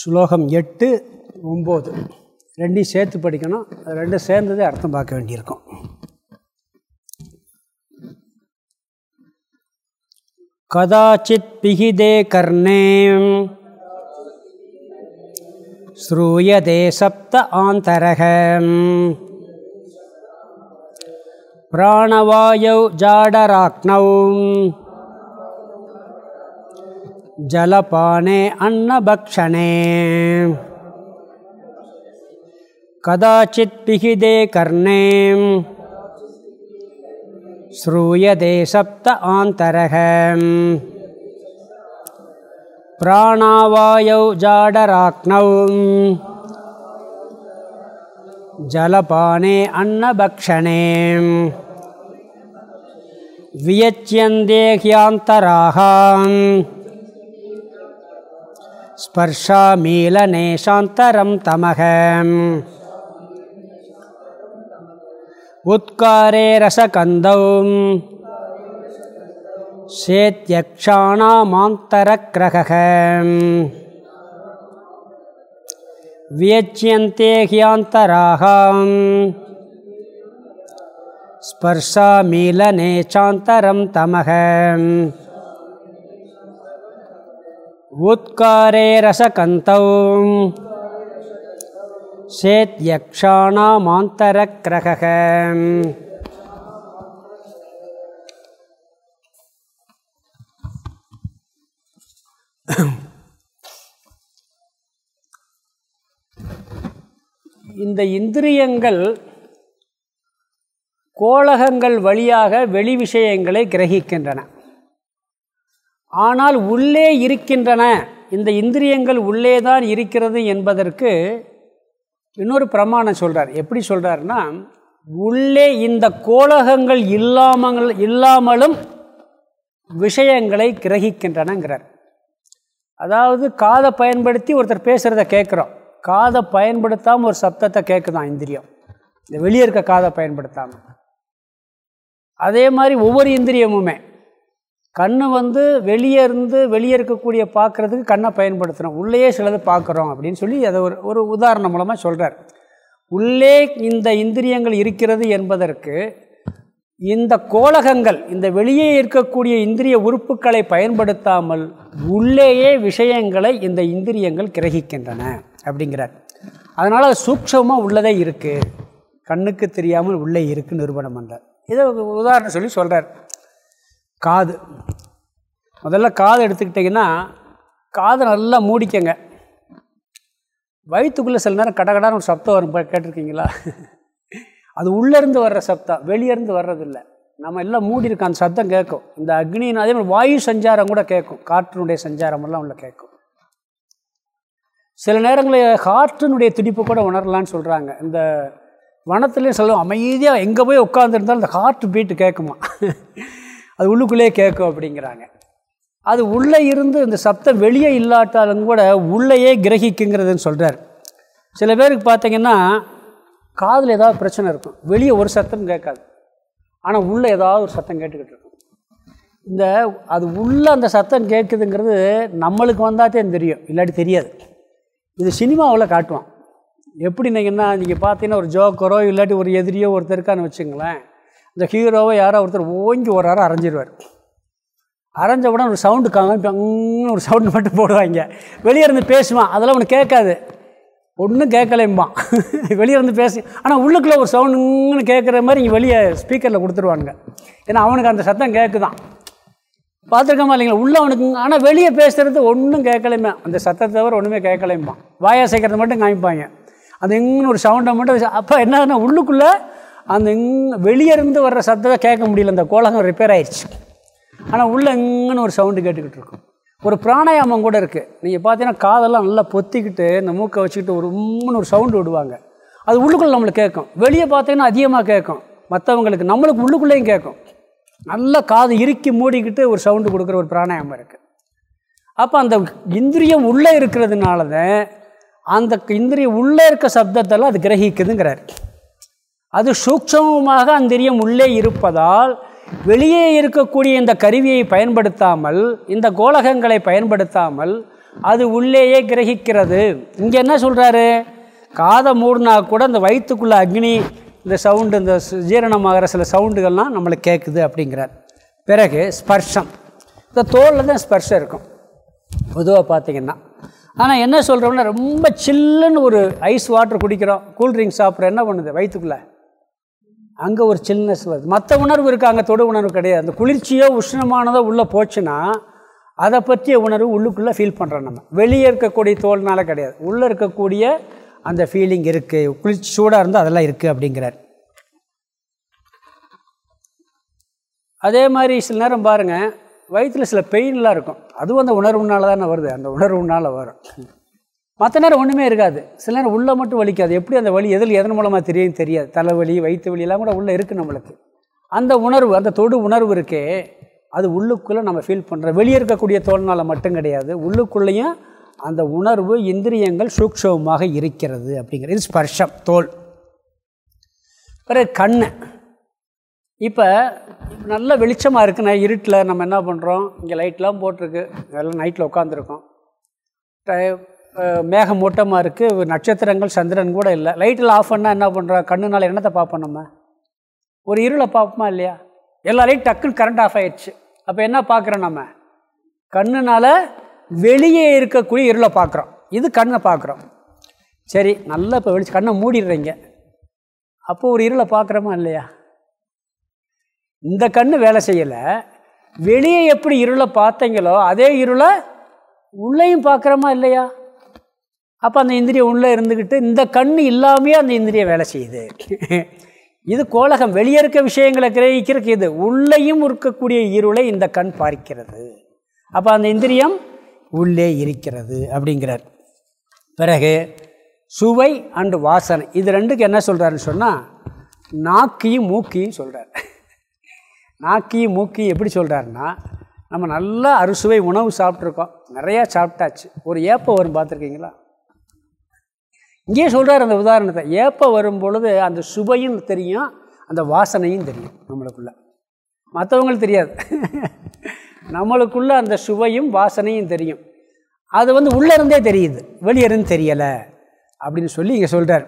ஸ்லோகம் எட்டு ஒம்பது. ரெண்டையும் சேர்த்து படிக்கணும். ரெண்டும் சேர்ந்ததே அர்த்தம் பார்க்க வேண்டியிருக்கும். கதாச்சித் பிகிதே கர்ணே. ஸ்ரூயதே சப்த ஆந்தரகம் பிராணவாயௌ ஜாடராக்னௌ. जलपाने अन्नभक्षणे कदाचित् पिहिदे कर्णे श्रूयते सप्त आन्तरः प्राणावायौ जाडराक्नौ जलपाने अन्नभक्षणे वियच्यन्ते ह्यान्तराः ஸ்பர்ஷாமீலனே சாந்தரம் தமக. உத்காரே ரசகந்தௌ. சேத்யக்ஷாணாமாந்தரக்ரக வியச்சியந்தே ஹியாந்தராகாம் ஸ்பர்ஷாமீலனே சாந்தரம் தமகம் உத்காரே ரசகந்தௌ. சேத்யக்ஷாணாமாந்தரக்கிரக இந்த இந்திரியங்கள் கோலகங்கள் வழியாக வெளி விஷயங்களை கிரகிக்கின்றன. ஆனால் உள்ளே இருக்கின்றன. இந்த இந்திரியங்கள் உள்ளே தான் இருக்கிறது என்பதற்கு இன்னொரு பிரமாணம் சொல்கிறார் எப்படி சொல்கிறாருன்னா உள்ளே இந்த கோலகங்கள் இல்லாமல் இல்லாமலும் விஷயங்களை கிரகிக்கின்றனங்கிறார். அதாவது காதை பயன்படுத்தி ஒருத்தர் பேசுகிறத கேட்குறோம். காதை பயன்படுத்தாமல் ஒரு சப்தத்தை கேட்குதான் இந்திரியம். இந்த வெளியே இருக்க காதை பயன்படுத்தாமல் அதே மாதிரி ஒவ்வொரு இந்திரியமுமே. கண் வந்து வெளியே இருந்து வெளியே இருக்கக்கூடிய பார்க்குறதுக்கு கண்ணை பயன்படுத்துகிறோம் உள்ளேயே சிலது பார்க்குறோம் அப்படின்னு சொல்லி அதை ஒரு ஒரு உதாரணம் மூலமாக சொல்கிறார் உள்ளே இந்த இந்திரியங்கள் இருக்கிறது என்பதற்கு இந்த கோலகங்கள் இந்த வெளியே இருக்கக்கூடிய இந்திரிய உறுப்புகளை பயன்படுத்தாமல் உள்ளேயே விஷயங்களை இந்த இந்திரியங்கள் கிரகிக்கின்றன அப்படிங்கிறார். அதனால் அது சூக்ஷமாக உள்ளதே இருக்குது கண்ணுக்கு தெரியாமல் உள்ளே இருக்குது நிறுவனம் பண்ணுறார் இதை உதாரணம் சொல்லி சொல்கிறார் காது. முதல்ல காது எடுத்துக்கிட்டிங்கன்னா காதை நல்லா மூடிக்கங்க. வயிற்றுக்குள்ளே சில நேரம் கடகடான ஒரு சப்தம் வரும் கேட்டிருக்கீங்களா? அது உள்ளேருந்து வர்ற சப்தம் வெளியேருந்து வர்றதில்லை. நம்ம எல்லாம் மூடி இருக்கோம் அந்த சத்தம் கேட்கும். இந்த அக்னின்னு அதே மாதிரி வாயு சஞ்சாரம் கூட கேட்கும். காற்றினுடைய சஞ்சாரமெல்லாம் உள்ள கேட்கும். சில நேரங்களில் காற்றினுடைய துடிப்பு கூட உணரலான்னு சொல்கிறாங்க இந்த வனத்துலேயும் சொல்லுவோம் அமைதியாக எங்கே போய் உட்காந்துருந்தாலும் இந்த காற்று பீட்டு கேட்குமா? அது உள்ளுக்குள்ளேயே கேட்கும் அப்படிங்கிறாங்க. அது உள்ளே இருந்து இந்த சப்தம் வெளியே இல்லாட்டாலும் கூட உள்ளேயே கிரகிக்குங்கிறதுன்னு சொல்கிறார் சில பேருக்கு பார்த்தீங்கன்னா காதில் ஏதாவது பிரச்சனை இருக்கும். வெளியே ஒரு சத்தம் கேட்காது. ஆனால் உள்ளே ஏதாவது ஒரு சத்தம் கேட்டுக்கிட்டு இருக்கும். இந்த அது உள்ளே அந்த சத்தம் கேட்குதுங்கிறது நம்மளுக்கு வந்தாத்தே தெரியும். இல்லாட்டி தெரியாது. இது சினிமாவில் காட்டுவான். எப்படின்னீங்கன்னா நீங்கள் பார்த்தீங்கன்னா ஒரு ஜோக்கரோ இல்லாட்டி ஒரு எதிரியோ ஒருத்தருக்கான்னு வச்சுங்களேன். இந்த ஹீரோவை யாரோ ஒருத்தர் ஓங்கி ஒரு அரை அரைஞ்சிருவார். அரைஞ்ச உடனே ஒரு சவுண்டு காணும் ஒரு சவுண்டு மட்டும் போடுவாங்க. வெளியே இருந்து பேசுவான் அதெல்லாம் அவனுக்கு கேட்காது. ஒன்றும் கேட்கலைம்பான் வெளியே இருந்து பேசி ஆனால் உள்ளுக்குள்ளே ஒரு சவுண்டுன்னு கேட்குற மாதிரி இங்கே வெளியே ஸ்பீக்கரில் கொடுத்துருவானுங்க. ஏன்னா அவனுக்கு அந்த சத்தம் கேட்குதான். பார்த்துருக்கமா இல்லைங்களா? உள்ள அவனுக்கு ஆனால் வெளியே பேசுகிறது ஒன்றும் கேட்கலையுமே அந்த சத்தத்தை தவிர ஒன்றுமே கேட்கலையும்பான் வாயா மட்டும் காமிப்பாங்க. அது இங்கன்னு ஒரு சவுண்டை மட்டும் அப்போ என்னன்னா உள்ளுக்குள்ளே அந்த எங் வெளியே இருந்து வர்ற சத்தத்தை கேட்க முடியல. அந்த கோலகம் ரிப்பேர் ஆயிடுச்சு ஆனால் உள்ளே இங்கன்னு ஒரு சவுண்டு கேட்டுக்கிட்டு இருக்கும். ஒரு பிராணாயாமம் கூட இருக்குது நீங்கள் பார்த்தீங்கன்னா காதெல்லாம் நல்லா பொத்திக்கிட்டு இந்த மூக்கை வச்சுக்கிட்டு ஒரு உம்முன்னு ஒரு சவுண்டு விடுவாங்க. அது உள்ளுக்குள்ளே நம்மளுக்கு கேட்கும். வெளியே பார்த்தீங்கன்னா அதிகமாக கேட்கும். மற்றவங்களுக்கு நம்மளுக்கு உள்ளுக்குள்ளேயும் கேட்கும். நல்லா காது இறுக்கி மூடிக்கிட்டு ஒரு சவுண்டு கொடுக்குற ஒரு பிராணாயாமம் இருக்குது அப்போ அந்த இந்திரியம் உள்ளே இருக்கிறதுனால தான் அந்த இந்திரியம் உள்ளே இருக்க சப்தத்தெல்லாம் அது கிரகிக்குதுங்கிறார். அது சூக்ஷமமாக அந்த உள்ளே இருப்பதால் வெளியே இருக்கக்கூடிய இந்த கருவியை பயன்படுத்தாமல் இந்த கோலகங்களை பயன்படுத்தாமல் அது உள்ளேயே கிரகிக்கிறது. இங்கே என்ன சொல்கிறாரு காதை மூடினா கூட இந்த வயிற்றுக்குள்ளே அக்னி இந்த சவுண்டு இந்த ஜீரணமாகிற சில சவுண்டுகள்லாம் நம்மளுக்கு கேட்குது அப்படிங்கிறார். பிறகு ஸ்பர்ஷம். இந்த தோலில் தான் ஸ்பர்ஷம் இருக்கும். பொதுவாக பார்த்தீங்கன்னா. ஆனால் என்ன சொல்கிறோம்னா ரொம்ப சில்லுன்னு ஒரு ஐஸ் வாட்டர் குடிக்கிறோம். கூல்ட்ரிங்க் சாப்பிட்றோம் என்ன பண்ணுது? வயிற்றுக்குள்ளே அங்கே ஒரு சில்னஸ் வருது. மற்ற உணர்வு இருக்குது அங்கே தொடு உணர்வு கிடையாது. அந்த குளிர்ச்சியோ உஷ்ணமானதோ உள்ளே போச்சுன்னா அதை பற்றிய உணர்வு உள்ளுக்குள்ளே ஃபீல் பண்ணுறோம் நம்ம. வெளியே இருக்கக்கூடிய தோல்னால கிடையாது. உள்ளே இருக்கக்கூடிய அந்த ஃபீலிங் இருக்குது குளிர்ச்சி சூடாக இருந்தால் அதெல்லாம் இருக்குது அப்படிங்கிறார். அதே மாதிரி சில நேரம் பாருங்கள் வயிற்றில் சில பெயின்லாம் இருக்கும். அதுவும் அந்த உணர்வுனால தானே வருது. அந்த உணர்வுனால வரும். மற்ற நேரம் ஒன்றுமே இருக்காது. சில நேரம் உள்ளே மட்டும் வலிக்காது. எப்படி அந்த வலி எதில் எதன் மூலமாக தெரியும் தெரியாது. தலைவலி வயிற்று வலியெல்லாம் கூட உள்ளே இருக்குது நம்மளுக்கு. அந்த உணர்வு அந்த தொடு உணர்வு இருக்கே அது உள்ளுக்குள்ளே நம்ம ஃபீல் பண்ணுறோம் வெளியே இருக்கக்கூடிய தோல்னால் மட்டும் கிடையாது. உள்ளுக்குள்ளேயும் அந்த உணர்வு இந்திரியங்கள் சூக்ஷமமாக இருக்கிறது அப்படிங்கிறது ஸ்பர்ஷம் தோல். பிறகு கண் இப்போ நல்ல வெளிச்சமாக இருக்குண்ணே இருட்டில் நம்ம என்ன பண்ணுறோம் இங்கே லைட்லாம் போட்டிருக்கு. எல்லாம் நைட்டில் உட்காந்துருக்கோம் மேகமூட்டமாக இருக்குது நட்சத்திரங்கள் சந்திரன் கூட இல்லை. லைட்டில் ஆஃப் பண்ணால் என்ன பண்ணுறோம் கண்ணுனால என்னத்தை பார்ப்போம் நம்ம? ஒரு இருளை பார்ப்போமா இல்லையா? எல்லா லைட் டக்குன்னு கரண்ட் ஆஃப் ஆயிடுச்சு. அப்போ என்ன பார்க்குறோம் நம்ம? கண்ணுனால வெளியே இருக்கக்கூடிய இருளை பார்க்குறோம். இது கண்ணை பார்க்குறோம். சரி நல்லா இப்போ வெளிச்சு கண்ணை மூடிடுறீங்க. அப்போ ஒரு இருளை பார்க்குறோமா இல்லையா? இந்த கண்ணு வேலை செய்யலை. வெளியே எப்படி இருளை பார்த்தீங்களோ அதே இருளை உள்ளேயும் பார்க்குறோமா இல்லையா? அப்போ அந்த இந்திரியம் உள்ளே இருந்துக்கிட்டு இந்த கண் இல்லாமையே அந்த இந்திரியம் வேலை செய்யுது. இது கோலகம் வெளியே இருக்க விஷயங்களை கிரகிக்கிறதுக்கு இது. உள்ளேயும் இருக்கக்கூடிய இருளை இந்த கண் பார்க்கிறது. அப்போ அந்த இந்திரியம் உள்ளே இருக்கிறது அப்படிங்கிறார். பிறகு சுவை அண்டு வாசனை. இது ரெண்டுக்கு என்ன சொல்கிறாருன்னு சொன்னால் நாக்கியும் மூக்கியும் சொல்கிறார் நாக்கியும் மூக்கியும் எப்படி சொல்கிறாருன்னா நம்ம நல்லா அறுசுவை உணவு சாப்பிட்ருக்கோம் நிறையா சாப்பிட்டாச்சு. ஒரு ஏப்பம் வரும் பார்த்துருக்கீங்களா? இங்கேயே சொல்கிறார் அந்த உதாரணத்தை. ஏப்பம் வரும் பொழுது அந்த சுவையும் தெரியும் அந்த வாசனையும் தெரியும் நம்மளுக்குள்ள. மற்றவங்களுக்கு தெரியாது. நம்மளுக்குள்ள அந்த சுவையும் வாசனையும் தெரியும். அது வந்து உள்ளே இருந்தே தெரியுது. வெளியே இருந்து தெரியலை அப்படின்னு சொல்லி இங்கே சொல்கிறார்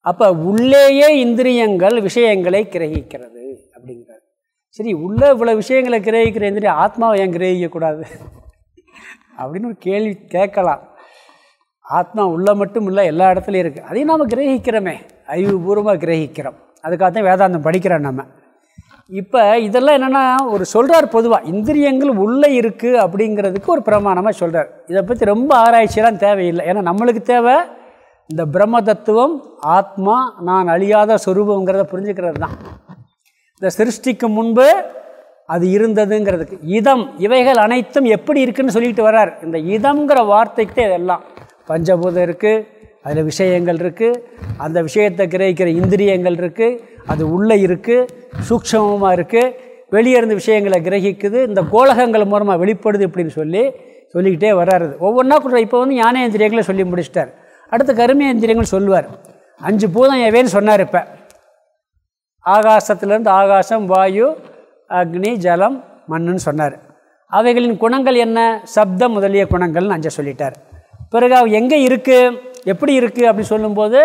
அப்போ உள்ளேயே இந்திரியங்கள் விஷயங்களை கிரகிக்கிறது அப்படிங்கிறார். சரி உள்ளே இவ்வளோ விஷயங்களை கிரகிக்கிற எந்திரி ஆத்மாவை ஏன் கிரகிக்கக்கூடாது அப்படின்னு ஒரு கேள்வி கேட்கலாம். ஆத்மா உள்ள மட்டும் இல்லை எல்லா இடத்துலையும் இருக்குது அதையும் நாம் கிரகிக்கிறோமே. அறிவுபூர்வமாக கிரகிக்கிறோம். அதுக்காக தான் வேதாந்தம் படிக்கிறோம் நம்ம இப்போ இதெல்லாம் என்னென்னா ஒரு சொல்கிறார் பொதுவாக இந்திரியங்கள் உள்ளே இருக்குது அப்படிங்கிறதுக்கு ஒரு பிரமாணமாக சொல்கிறார் இதை பற்றி ரொம்ப ஆராய்ச்சியெல்லாம் தேவையில்லை. ஏன்னா நம்மளுக்கு தேவை இந்த பிரம்ம தத்துவம் ஆத்மா நான் அழியாத சொரூபங்கிறத புரிஞ்சுக்கிறது தான். இந்த சிருஷ்டிக்கு முன்பு அது இருந்ததுங்கிறதுக்கு. இதம் இவைகள் அனைத்தும் எப்படி இருக்குன்னு சொல்லிட்டு வர்றார். இந்த இதம்ங்கிற வார்த்தைக்கு இதெல்லாம். பஞ்சபூதம் இருக்குது அதில் விஷயங்கள் இருக்குது அந்த விஷயத்தை கிரகிக்கிற இந்திரியங்கள் இருக்குது அது உள்ளே இருக்குது சூக்ஷமமாக இருக்குது வெளியே இருந்து விஷயங்களை கிரகிக்குது இந்த கோலகங்கள் மூலமாக வெளிப்படுது இப்படின்னு சொல்லி சொல்லிக்கிட்டே வராது ஒவ்வொன்றா கூட இப்போ வந்து ஞானேந்திரியங்களை சொல்லி முடிச்சிட்டார். அடுத்து கருமேந்திரியங்கள் சொல்லுவார். அஞ்சு பூதம் எவேன்னு சொன்னார் இப்போ. ஆகாசத்துலேருந்து ஆகாசம் வாயு அக்னி ஜலம் மண்ணுன்னு சொன்னார். அவைகளின் குணங்கள் என்ன? சப்தம் முதலிய குணங்கள்னு அஞ்ச சொல்லிட்டார். பிறகு அவ எங்கே இருக்குது எப்படி இருக்குது அப்படின்னு சொல்லும்போது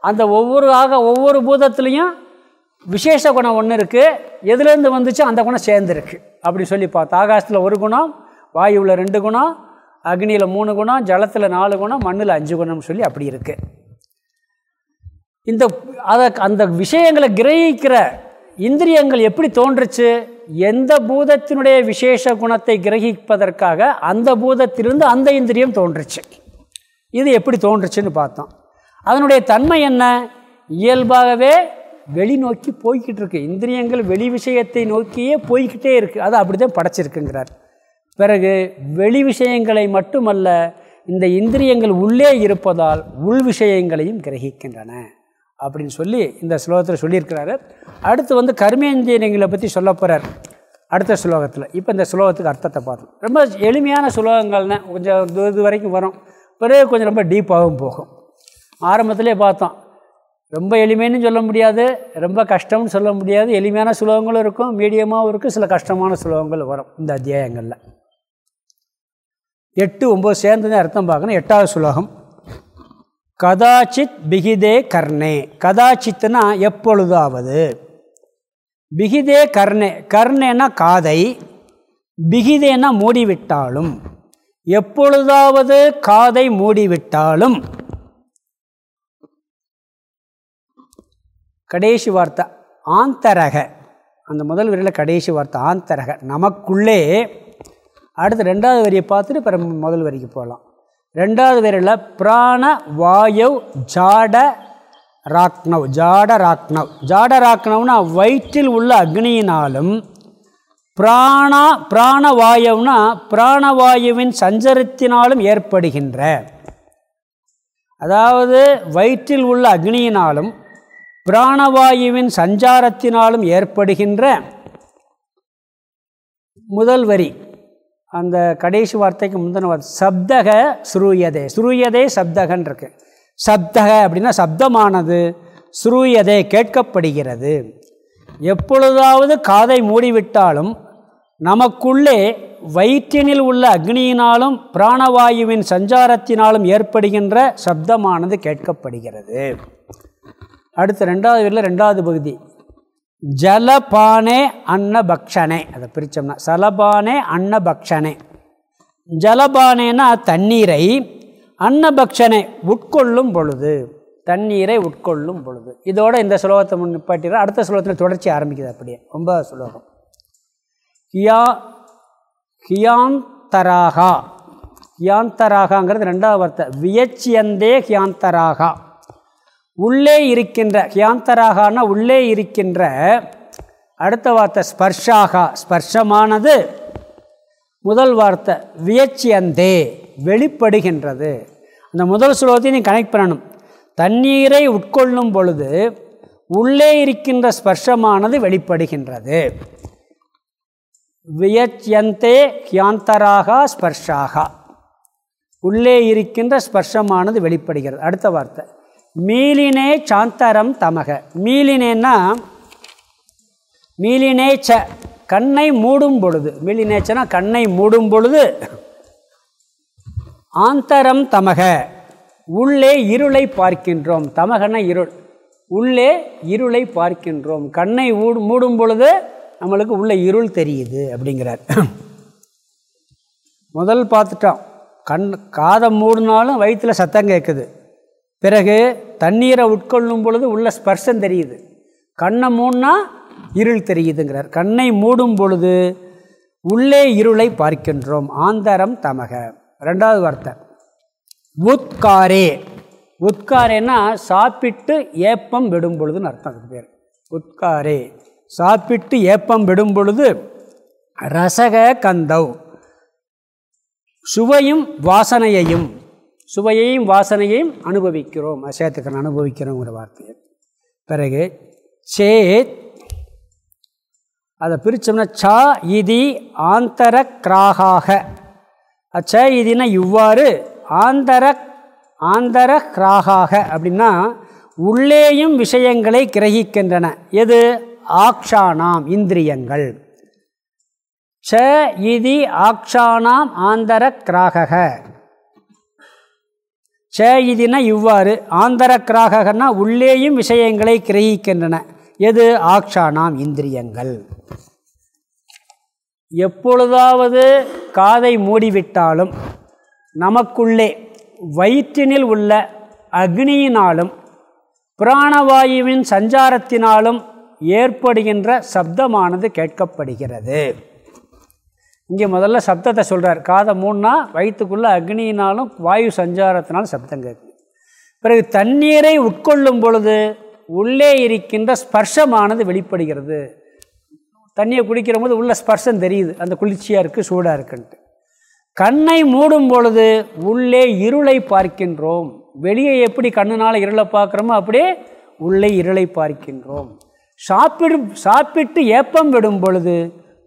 அந்த ஒவ்வொரு ஆக ஒவ்வொரு பூதத்துலேயும் விசேஷ குணம் ஒன்று இருக்குது எதுலேருந்து வந்துச்சோ அந்த குணம் சேர்ந்துருக்கு. அப்படி சொல்லி பார்த்தா. ஆகாசத்தில் ஒரு குணம் வாயுவில் ரெண்டு குணம் அக்னியில் மூணு குணம் ஜலத்தில் நாலு குணம் மண்ணில் அஞ்சு குணம்னு சொல்லி அப்படி இருக்குது இந்த அதை அந்த விஷயங்களை கிரகிக்கிற இந்திரியங்கள் எப்படி தோன்றுச்சு? எந்த பூதத்தினுடைய விசேஷ குணத்தை கிரகிப்பதற்காக அந்த பூதத்திலிருந்து அந்த இந்திரியம் தோன்றுச்சு. இது எப்படி தோன்றுச்சுன்னு பார்த்தோம். அதனுடைய தன்மை என்ன? இயல்பாகவே வெளிநோக்கி போய்கிட்டு இருக்கு. இந்திரியங்கள் வெளி விஷயத்தை நோக்கியே போய்கிட்டே இருக்குது அது அப்படி தான் படைச்சிருக்குங்கிறார். பிறகு வெளி விஷயங்களை மட்டுமல்ல இந்த இந்திரியங்கள் உள்ளே இருப்பதால் உள் விஷயங்களையும் கிரகிக்கின்றன. அப்படின்னு சொல்லி இந்த ஸ்லோகத்தில் சொல்லியிருக்கிறாரு. அடுத்து வந்து கர்மேந்திரியங்களை பற்றி சொல்ல போகிறார் அடுத்த ஸ்லோகத்தில். இப்போ இந்த ஸ்லோகத்துக்கு அர்த்தத்தை பார்த்தோம் ரொம்ப எளிமையான ஸ்லோகங்கள்னு கொஞ்சம் இது இது வரைக்கும் வரும். பிறகு கொஞ்சம் ரொம்ப டீப்பாகவும் போகும். ஆரம்பத்திலே பார்த்தோம். ரொம்ப எளிமைன்னு சொல்ல முடியாது. ரொம்ப கஷ்டம்னு சொல்ல முடியாது. எளிமையான சுலோகங்களும் இருக்கும். மீடியமாகவும் இருக்கும். சில கஷ்டமான சுலோகங்கள் வரும் இந்த அத்தியாயங்களில். எட்டு ஒம்பது சேர்ந்து தான் அர்த்தம் பார்க்கணும். எட்டாவது சுலோகம் கதாச்சித் பிகிதே கர்ணே. கதாச்சித்னா எப்பொழுதாவது? பிகிதே கர்ணே. கர்ணேனா காதை பிகிதேனா மூடிவிட்டாலும். எப்பொழுதாவது காதை மூடிவிட்டாலும்? கடைசி வார்த்தை ஆந்தரக. அந்த முதல் வரியில் கடைசி வார்த்தை ஆந்தரக. நமக்குள்ளே அடுத்து ரெண்டாவது வரியை பார்த்துட்டு பிற முதல் வரிக்கு போகலாம். ரெண்டாவது பேரில் பிராண வாயவ் ஜாட ராக்னவ் ஜாட ராக்னவ். ஜாட ராக்னவ்னா வயிற்றில் உள்ள அக்னியினாலும் பிராணா பிராணவாயுனா பிராணவாயுவின் சஞ்சரத்தினாலும் ஏற்படுகின்ற. அதாவது வயிற்றில் உள்ள அக்னியினாலும் பிராணவாயுவின் சஞ்சாரத்தினாலும் ஏற்படுகின்ற முதல் வரி. அந்த கடைசி வார்த்தைக்கு முந்தின வார்த்தை சப்தக சுரூயதே. சுரூயதே சப்தகன் இருக்கு சப்தக அப்படின்னா சப்தமானது சுரூயதே கேட்கப்படுகிறது. எப்பொழுதாவது காதை மூடிவிட்டாலும் நமக்குள்ளே வயிற்றினில் உள்ள அக்னியினாலும் பிராணவாயுவின் சஞ்சாரத்தினாலும் ஏற்படுகின்ற சப்தமானது கேட்கப்படுகிறது. அடுத்த ரெண்டாவது வீரில் ரெண்டாவது பகுதி. ஜலபானே அன்னபக்ஷனே. அதை பிரித்தோம்னா சலபானே அன்னபக்ஷனே. ஜலபானேனா தண்ணீரை அன்னபக்ஷனை உட்கொள்ளும் பொழுது தண்ணீரை உட்கொள்ளும் பொழுது. இதோட இந்த ஸ்லோகத்தை முன் நிப்பாட்டிடுற அடுத்த ஸ்லோகத்தில் தொடர்ச்சி ஆரம்பிக்குது அப்படியே. ஒன்பதாவது சுலோகம் ஹியா ஹியாந்தராகா ஹியாந்தராகாங்கிறது ரெண்டாவது வார்த்தை. வியச்சியந்தே ஹியாந்தராகா உள்ளே இருக்கின்ற ஹியாந்தராகனா உள்ளே இருக்கின்ற அடுத்த வார்த்தை ஸ்பர்ஷாகா. ஸ்பர்ஷமானது முதல் வார்த்தை வியச்சியந்தே வெளிப்படுகின்றது. அந்த முதல் சுலோகத்தை நீ கனெக்ட் பண்ணணும். தண்ணீரை உட்கொள்ளும் பொழுது உள்ளே இருக்கின்ற ஸ்பர்ஷமானது வெளிப்படுகின்றது. வியச்சியந்தே ஹியாந்தராகா ஸ்பர்ஷாகா. உள்ளே இருக்கின்ற ஸ்பர்ஷமானது வெளிப்படுகிறது. அடுத்த வார்த்தை. மீலினே சாந்தரம் தமக. மீலினேன்னா மீலினேச்ச கண்ணை மூடும் பொழுது. மீலினேச்சனா கண்ணை மூடும் பொழுது. ஆந்தரம் தமக. உள்ளே இருளை பார்க்கின்றோம். தமகன இருள். உள்ளே இருளை பார்க்கின்றோம். கண்ணை மூடும் பொழுது நம்மளுக்கு உள்ள இருள் தெரியுது அப்படிங்கிறார். முதல் பார்த்துட்டோம். கண் காதை மூடினாலும் வயிற்றில் சத்தம் கேட்குது. பிறகு தண்ணீரை உட்கொள்ளும் பொழுது உள்ள ஸ்பர்ஷம் தெரியுது. கண்ணை மூணா இருள் தெரியுதுங்கிறார். கண்ணை மூடும் பொழுது உள்ளே இருளை பார்க்கின்றோம். ஆந்தரம் தமக. ரெண்டாவது வார்த்தை. உத்காரே. உத்காரேன்னா சாப்பிட்டு ஏப்பம் விடும் பொழுதுன்னு அர்த்தம் அதுக்கு பேர். உத்காரே. சாப்பிட்டு ஏப்பம் விடும் பொழுது ரசக கந்தவ் சுவையும் வாசனையையும் சுவையையும் வாசனையையும் அனுபவிக்கிறோம். சேர்த்துக்கிறோம் அனுபவிக்கிறோங்கிற வார்த்தையை. பிறகு சேத் அதை பிரித்தோம்னா சா இதி ஆந்தர கிராகாக. அச்ச இதுனா இவ்வாறு ஆந்தர ஆந்தர கிராகாக அப்படின்னா உள்ளேயும் விஷயங்களை கிரகிக்கின்றன. எது? ஆக்ஷானாம் இந்திரியங்கள். ச இதி ஆக்ஷானாம் ஆந்தர கிராகக. ச இவ்வாறு ஆந்தர கிராககன்னா உள்ளேயும் விஷயங்களை கிரகிக்கின்றன. எது? ஆக்ஷானாம் இந்திரியங்கள். எப்பொழுதாவது காதை மூடிவிட்டாலும் நமக்குள்ளே வயிற்றினில் உள்ள அக்னியினாலும் பிராணவாயுவின் சஞ்சாரத்தினாலும் ஏற்படுகின்ற சப்தமானது கேட்கப்படுகிறது. இங்கே முதல்ல சப்தத்தை சொல்கிறார் காதை மூணுனா வயிற்றுக்குள்ளே அக்னியினாலும் வாயு சஞ்சாரத்தினாலும் சப்தம் கேட்கும் பிறகு தண்ணீரை உட்கொள்ளும் பொழுது உள்ளே இருக்கின்ற ஸ்பர்ஷமானது வெளிப்படுகிறது. தண்ணியை குடிக்கிற போது உள்ள ஸ்பர்ஷம் தெரியுது. அந்த குளிர்ச்சியாக இருக்குது சூடாக இருக்குன்ட்டு. கண்ணை மூடும் பொழுது உள்ளே இருளை பார்க்கின்றோம். வெளியே எப்படி கண்ணுனால் இருளை பார்க்குறோமோ அப்படியே உள்ளே இருளை பார்க்கின்றோம். சாப்பிடும் சாப்பிட்டு ஏப்பம் விடும் பொழுது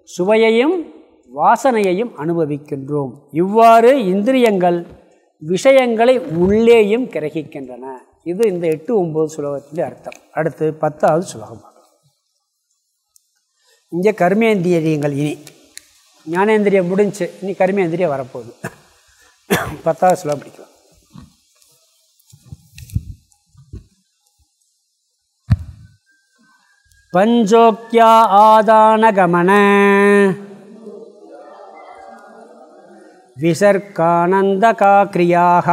சுவையையும் வாசனையையும் அனுபவிக்கின்றோம். இவ்வாறு இந்திரியங்கள் விஷயங்களை உள்ளேயும் கிரகிக்கின்றன. இது இந்த எட்டு ஒம்பது சுலோகத்தினுடைய அர்த்தம். அடுத்து பத்தாவது சுலோகம் இங்கே கர்மேந்திரியங்கள் இனி. ஞானேந்திரியம் முடிஞ்சு இனி கர்மேந்திரியம் வரப்போகுது. பத்தாவது சுலோகம் பிடிக்கலாம். பஞ்சோக்கியா ஆதானகமன கமன विसर्गानन्दकाक्रियाः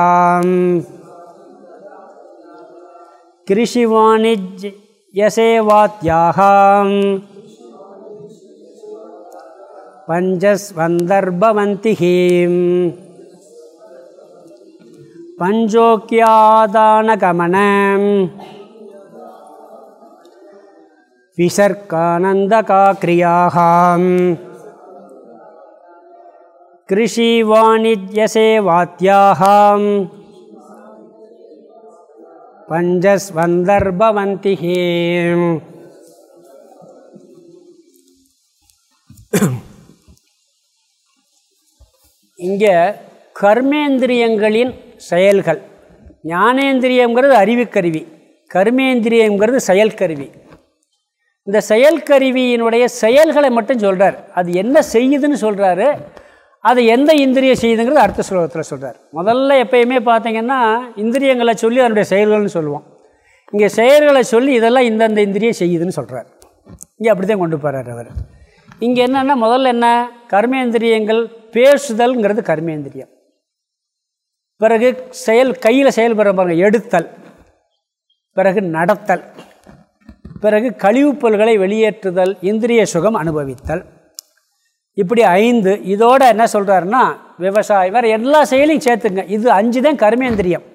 कृषिवाणिज्यसेवात्याः पञ्चस्वन्दर्भवन्तिः पञ्चोक्यादानगमनम् विसर्गानन्दकाक्रियाः कृषिवाणिज्यसेवात्याः பஞ்சஸ்வந்தர்பவந்தி இங்கே கர்மேந்திரியங்களின் செயல்கள் ஞானேந்திரியங்கிறது அறிவுக்கருவி கர்மேந்திரியங்கிறது செயல்கருவி இந்த செயல்கருவியினுடைய செயல்களை மட்டும் சொல்கிறார் அது என்ன செய்யுதுன்னு சொல்கிறாரு அது எந்த இந்திரியம் செய்யுதுங்கிறது அடுத்த ஸ்லோகத்தில் சொல்கிறார் முதல்ல எப்பயுமே பார்த்தீங்கன்னா இந்திரியங்களை சொல்லி அதனுடைய செயல்கள்னு சொல்லுவோம். இங்கே செயல்களை சொல்லி இதெல்லாம் இந்தந்த இந்திரியம் செய்யுதுன்னு சொல்கிறார் இங்கே அப்படி தான் கொண்டு போகிறார் அவர். இங்கே என்னென்னா முதல்ல என்ன? கர்மேந்திரியங்கள் பேசுதல்ங்கிறது கர்மேந்திரியம். பிறகு செயல் கையில் செயல்படுற பாருங்கள் எடுத்தல். பிறகு நடத்தல். பிறகு கழிவுப்பொருள்களை வெளியேற்றுதல் இந்திரிய சுகம் அனுபவித்தல். இப்படி ஐந்து இதோட என்ன சொல்கிறாருன்னா விவசாயம் வேறு எல்லா செயலையும் சேர்த்துங்க. இது அஞ்சு தான் கர்மேந்திரியம்.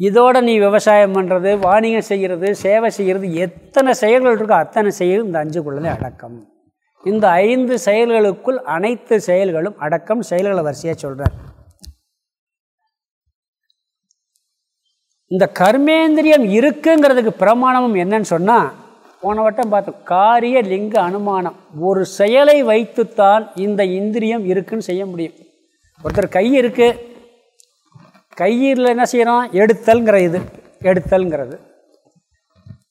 இதோட நீ விவசாயம் பண்ணுறது வாணிகம் செய்கிறது சேவை செய்கிறது எத்தனை செயல்கள் இருக்கோ அத்தனை செயலும் இந்த அஞ்சுக்குள்ளதே அடக்கம். இந்த ஐந்து செயல்களுக்குள் அனைத்து செயல்களும் அடக்கம் செயல்களை வரிசையாக சொல்கிறார் இந்த கர்மேந்திரியம் இருக்குங்கிறதுக்கு பிரமாணமும் என்னன்னு சொன்னால் போன வட்டம் பார்த்தோம் காரிய லிங்க அனுமானம். ஒரு செயலை வைத்துத்தான் இந்த இந்திரியம் இருக்குன்னு செய்ய முடியும். ஒருத்தர் கை இருக்குது கையில் என்ன செய்கிறோம் எடுத்தல்ங்கிற இது. எடுத்தல்ங்கிறது.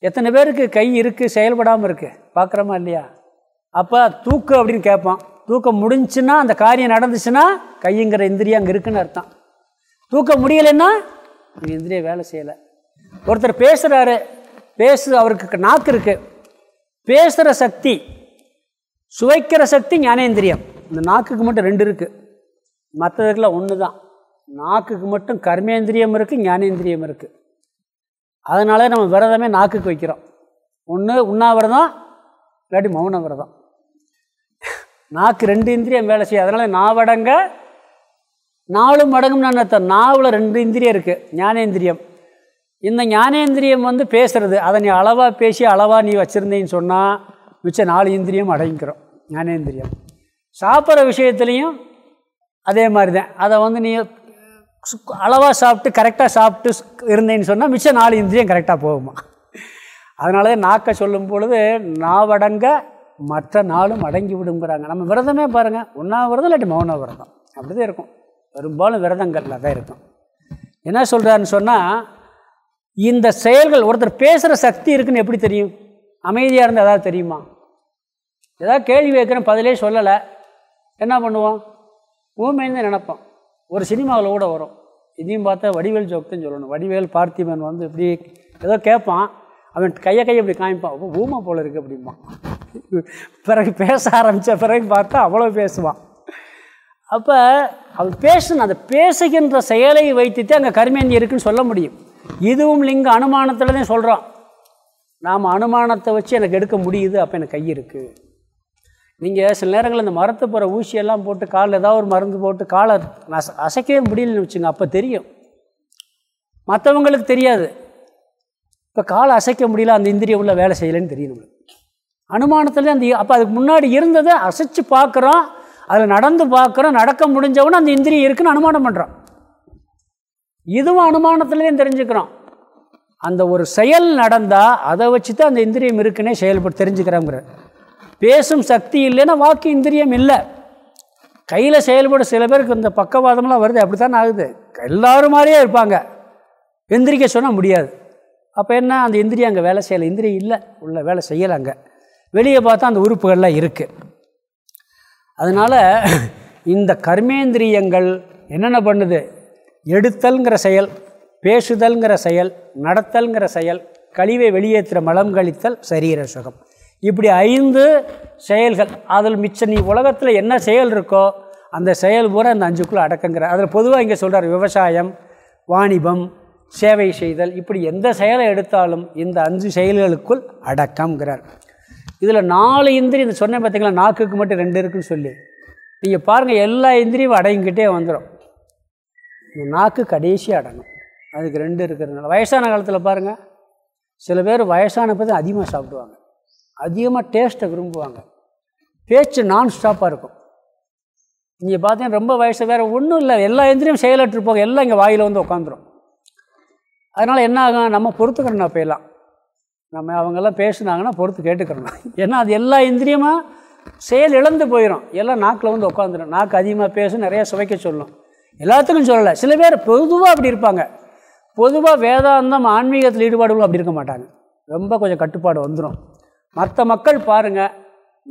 எத்தனை பேருக்கு கை இருக்குது செயல்படாமல் இருக்குது பார்க்குறோமா இல்லையா? அப்போ தூக்கு அப்படின்னு கேட்போம் தூக்கம் முடிஞ்சுன்னா அந்த காரியம் நடந்துச்சுன்னா கைங்கிற இந்திரியம் அங்கே இருக்குன்னு அர்த்தம். தூக்க முடியலைன்னா இந்திரியம் வேலை செய்யலை. ஒருத்தர் பேசுகிறாரு பேசு அவருக்கு நாக்கு இருக்குது பேசுகிற சக்தி சுவைக்கிற சக்தி ஞானேந்திரியம். இந்த நாக்குக்கு மட்டும் ரெண்டு இருக்குது மற்றதுக்கெல்லாம் ஒன்று தான் நாக்குக்கு மட்டும் கர்மேந்திரியம் இருக்குது ஞானேந்திரியம் இருக்குது அதனால நம்ம விரதமே நாக்குக்கு வைக்கிறோம். ஒன்று உண்ணாவிரதம் இல்லாட்டி மௌன விரதம் நாக்கு ரெண்டு இந்திரியம் வேலை செய்யும். அதனால் நாவடங்க நாலு மடங்குன்னு நினைத்தேன் நாவில் ரெண்டு இந்திரியம் இருக்குது ஞானேந்திரியம். இந்த ஞானேந்திரியம் வந்து பேசுகிறது அதை நீ அளவாக பேசி அளவாக நீ வச்சுருந்தேன்னு சொன்னால் மிச்சம் நாலு இந்திரியம் அடங்கிக்கிறோம். ஞானேந்திரியம். சாப்பிட்ற விஷயத்துலேயும் அதே மாதிரி தான் அதை வந்து நீ அளவாக சாப்பிட்டு கரெக்டாக சாப்பிட்டு இருந்தேன்னு சொன்னால் மிச்சம் நாலு இந்திரியம் கரெக்டாக போகுமா? அதனால தான் நாக்கை சொல்லும் பொழுது நாவடங்க மற்ற நாளும் அடங்கி விடுங்கிறாங்க. நம்ம விரதமே பாருங்கள் ஒன்றா விரதம் இல்லாட்டி மௌன விரதம். அப்படி தான் இருக்கும். பெரும்பாலும் விரதங்களில் தான் இருக்கும். என்ன சொல்கிறாருன்னு சொன்னால் இந்த செயல்கள் ஒருத்தர் பேசுகிற சக்தி இருக்குன்னு எப்படி தெரியும்? அமைதியாக இருந்தால் ஏதாவது தெரியுமா? ஏதாவது கேள்வி கேட்குறேன் பதிலே சொல்லலை. என்ன பண்ணுவோம்? ஊமைன்னு நினப்போம். ஒரு சினிமாவில் கூட வரும். இதையும் பார்த்தா வடிவேல் ஜோக்தான் சொல்லணும். வடிவேல் பார்த்திபன் வந்து இப்படி ஏதோ கேட்பான். அவன் கையை கையை இப்படி காமிப்பான். அப்போ ஊமை போல் இருக்குது அப்படிம்பான் பிறகு பேச ஆரம்பித்த பிறகு பார்த்தா அவ்வளோ பேசுவான். அப்போ அவன் பேசணும். அந்த பேசுகின்ற செயலை வைத்துட்டு அங்கே கருமேந்தி இருக்குன்னு சொல்ல முடியும். இதுவும் லிங்க அனுமானத்தில் தான் சொல்கிறோம் நாம் அனுமானத்தை வச்சு எனக்கு எடுக்க முடியுது அப்போ எனக்கு கை இருக்குது நீங்கள் சில நேரங்களில் இந்த மரத்தை போகிற ஊசியெல்லாம் போட்டு காலில் ஏதாவது ஒரு மருந்து போட்டு காலை அச அசைக்கவே முடியலன்னு வச்சுங்க அப்போ தெரியும். மற்றவங்களுக்கு தெரியாது. இப்போ காலை அசைக்க முடியல அந்த இந்திரியம் உள்ள வேலை செய்யலைன்னு தெரியும் நம்மளுக்கு. அனுமானத்தில் அந்த அப்போ அதுக்கு முன்னாடி இருந்ததை அசைச்சு பார்க்குறோம் அதில் நடந்து பார்க்குறோம் நடக்க முடிஞ்சவொன்னே அந்த இந்திரியம் இருக்குன்னு அனுமானம் பண்ணுறோம் இதுவும் அனுமானத்துலேயும் தெரிஞ்சுக்கிறோம். அந்த ஒரு செயல் நடந்தால் அதை வச்சு தான் அந்த இந்திரியம் இருக்குன்னே செயல்பட்டு தெரிஞ்சுக்கிறோங்கிற பேசும் சக்தி இல்லைன்னா வாக்கு இந்திரியம் இல்லை. கையில் செயல்பட சில பேருக்கு இந்த பக்கவாதம்லாம் வருது அப்படி தான் ஆகுது. எல்லோரும் மாதிரியே இருப்பாங்க. எந்திரிக்க சொன்னால் முடியாது. அப்போ என்ன அந்த இந்திரியம் அங்கே வேலை செய்யலை. இந்திரியம் இல்லை. உள்ள வேலை செய்யலை அங்கே. வெளியே பார்த்தா அந்த உறுப்புகள்லாம் இருக்குது அதனால் இந்த கர்மேந்திரியங்கள் என்னென்ன பண்ணுது? எடுத்தல்ங்கிற செயல் பேசுதல்ங்கிற செயல் நடத்தல்ங்கிற செயல் கழிவை வெளியேற்றுற மலம் கழித்தல் சரீர சுகம். இப்படி ஐந்து செயல்கள் அதில் மிச்சம் நீ உலகத்தில் என்ன செயல் இருக்கோ அந்த செயல் பூரா அந்த அஞ்சுக்குள்ளே அடக்குங்கிற. அதில் பொதுவாக இங்கே சொல்கிறார் விவசாயம் வாணிபம் சேவை செய்தல் இப்படி எந்த செயலை எடுத்தாலும் இந்த அஞ்சு செயல்களுக்குள் அடக்கம்ங்கிறார். இதில் நாலு இந்திரி இந்த சொன்ன பார்த்தீங்களா நாக்குக்கு மட்டும் ரெண்டு இருக்குன்னு சொல்லி. நீங்கள் பாருங்கள் எல்லா இந்திரியும் அடங்கிக்கிட்டே வந்துடும் இந்த நாக்கு கடைசியாக அடங்கும். அதுக்கு ரெண்டு இருக்கிறதுனால. வயசான காலத்தில் பாருங்கள் சில பேர் வயசான பற்றி அதிகமாக சாப்பிடுவாங்க. அதிகமாக டேஸ்ட்டை விரும்புவாங்க. பேச்சு நான் ஸ்டாப்பாக இருக்கும். நீங்கள் பார்த்தீங்கன்னா ரொம்ப வயசு வேறு ஒன்றும் இல்லை. எல்லா எந்திரியும் செயலற்று போக எல்லாம் இங்கே வாயில் வந்து உட்காந்துரும் அதனால் என்ன ஆகும்? நம்ம பொறுத்துக்கிறோம் நான் போயெல்லாம் நம்ம அவங்கெல்லாம் பேசுனாங்கன்னா பொறுத்து கேட்டுக்கிறோம். ஏன்னா அது எல்லா இந்திரியமாக செயல் இழந்து போயிடும் எல்லாம் நாக்கில் வந்து உட்காந்துடும் நாக்கு அதிகமாக பேசும் நிறையா சுவைக்க சொல்லும். எல்லாத்துக்கும் சொல்லலை. சில பேர் பொதுவாக அப்படி இருப்பாங்க. பொதுவாக வேதாந்தம் ஆன்மீகத்தில் ஈடுபாடுகளும் அப்படி இருக்க மாட்டாங்க. ரொம்ப கொஞ்சம் கட்டுப்பாடு வந்துடும் மற்ற மக்கள் பாருங்கள்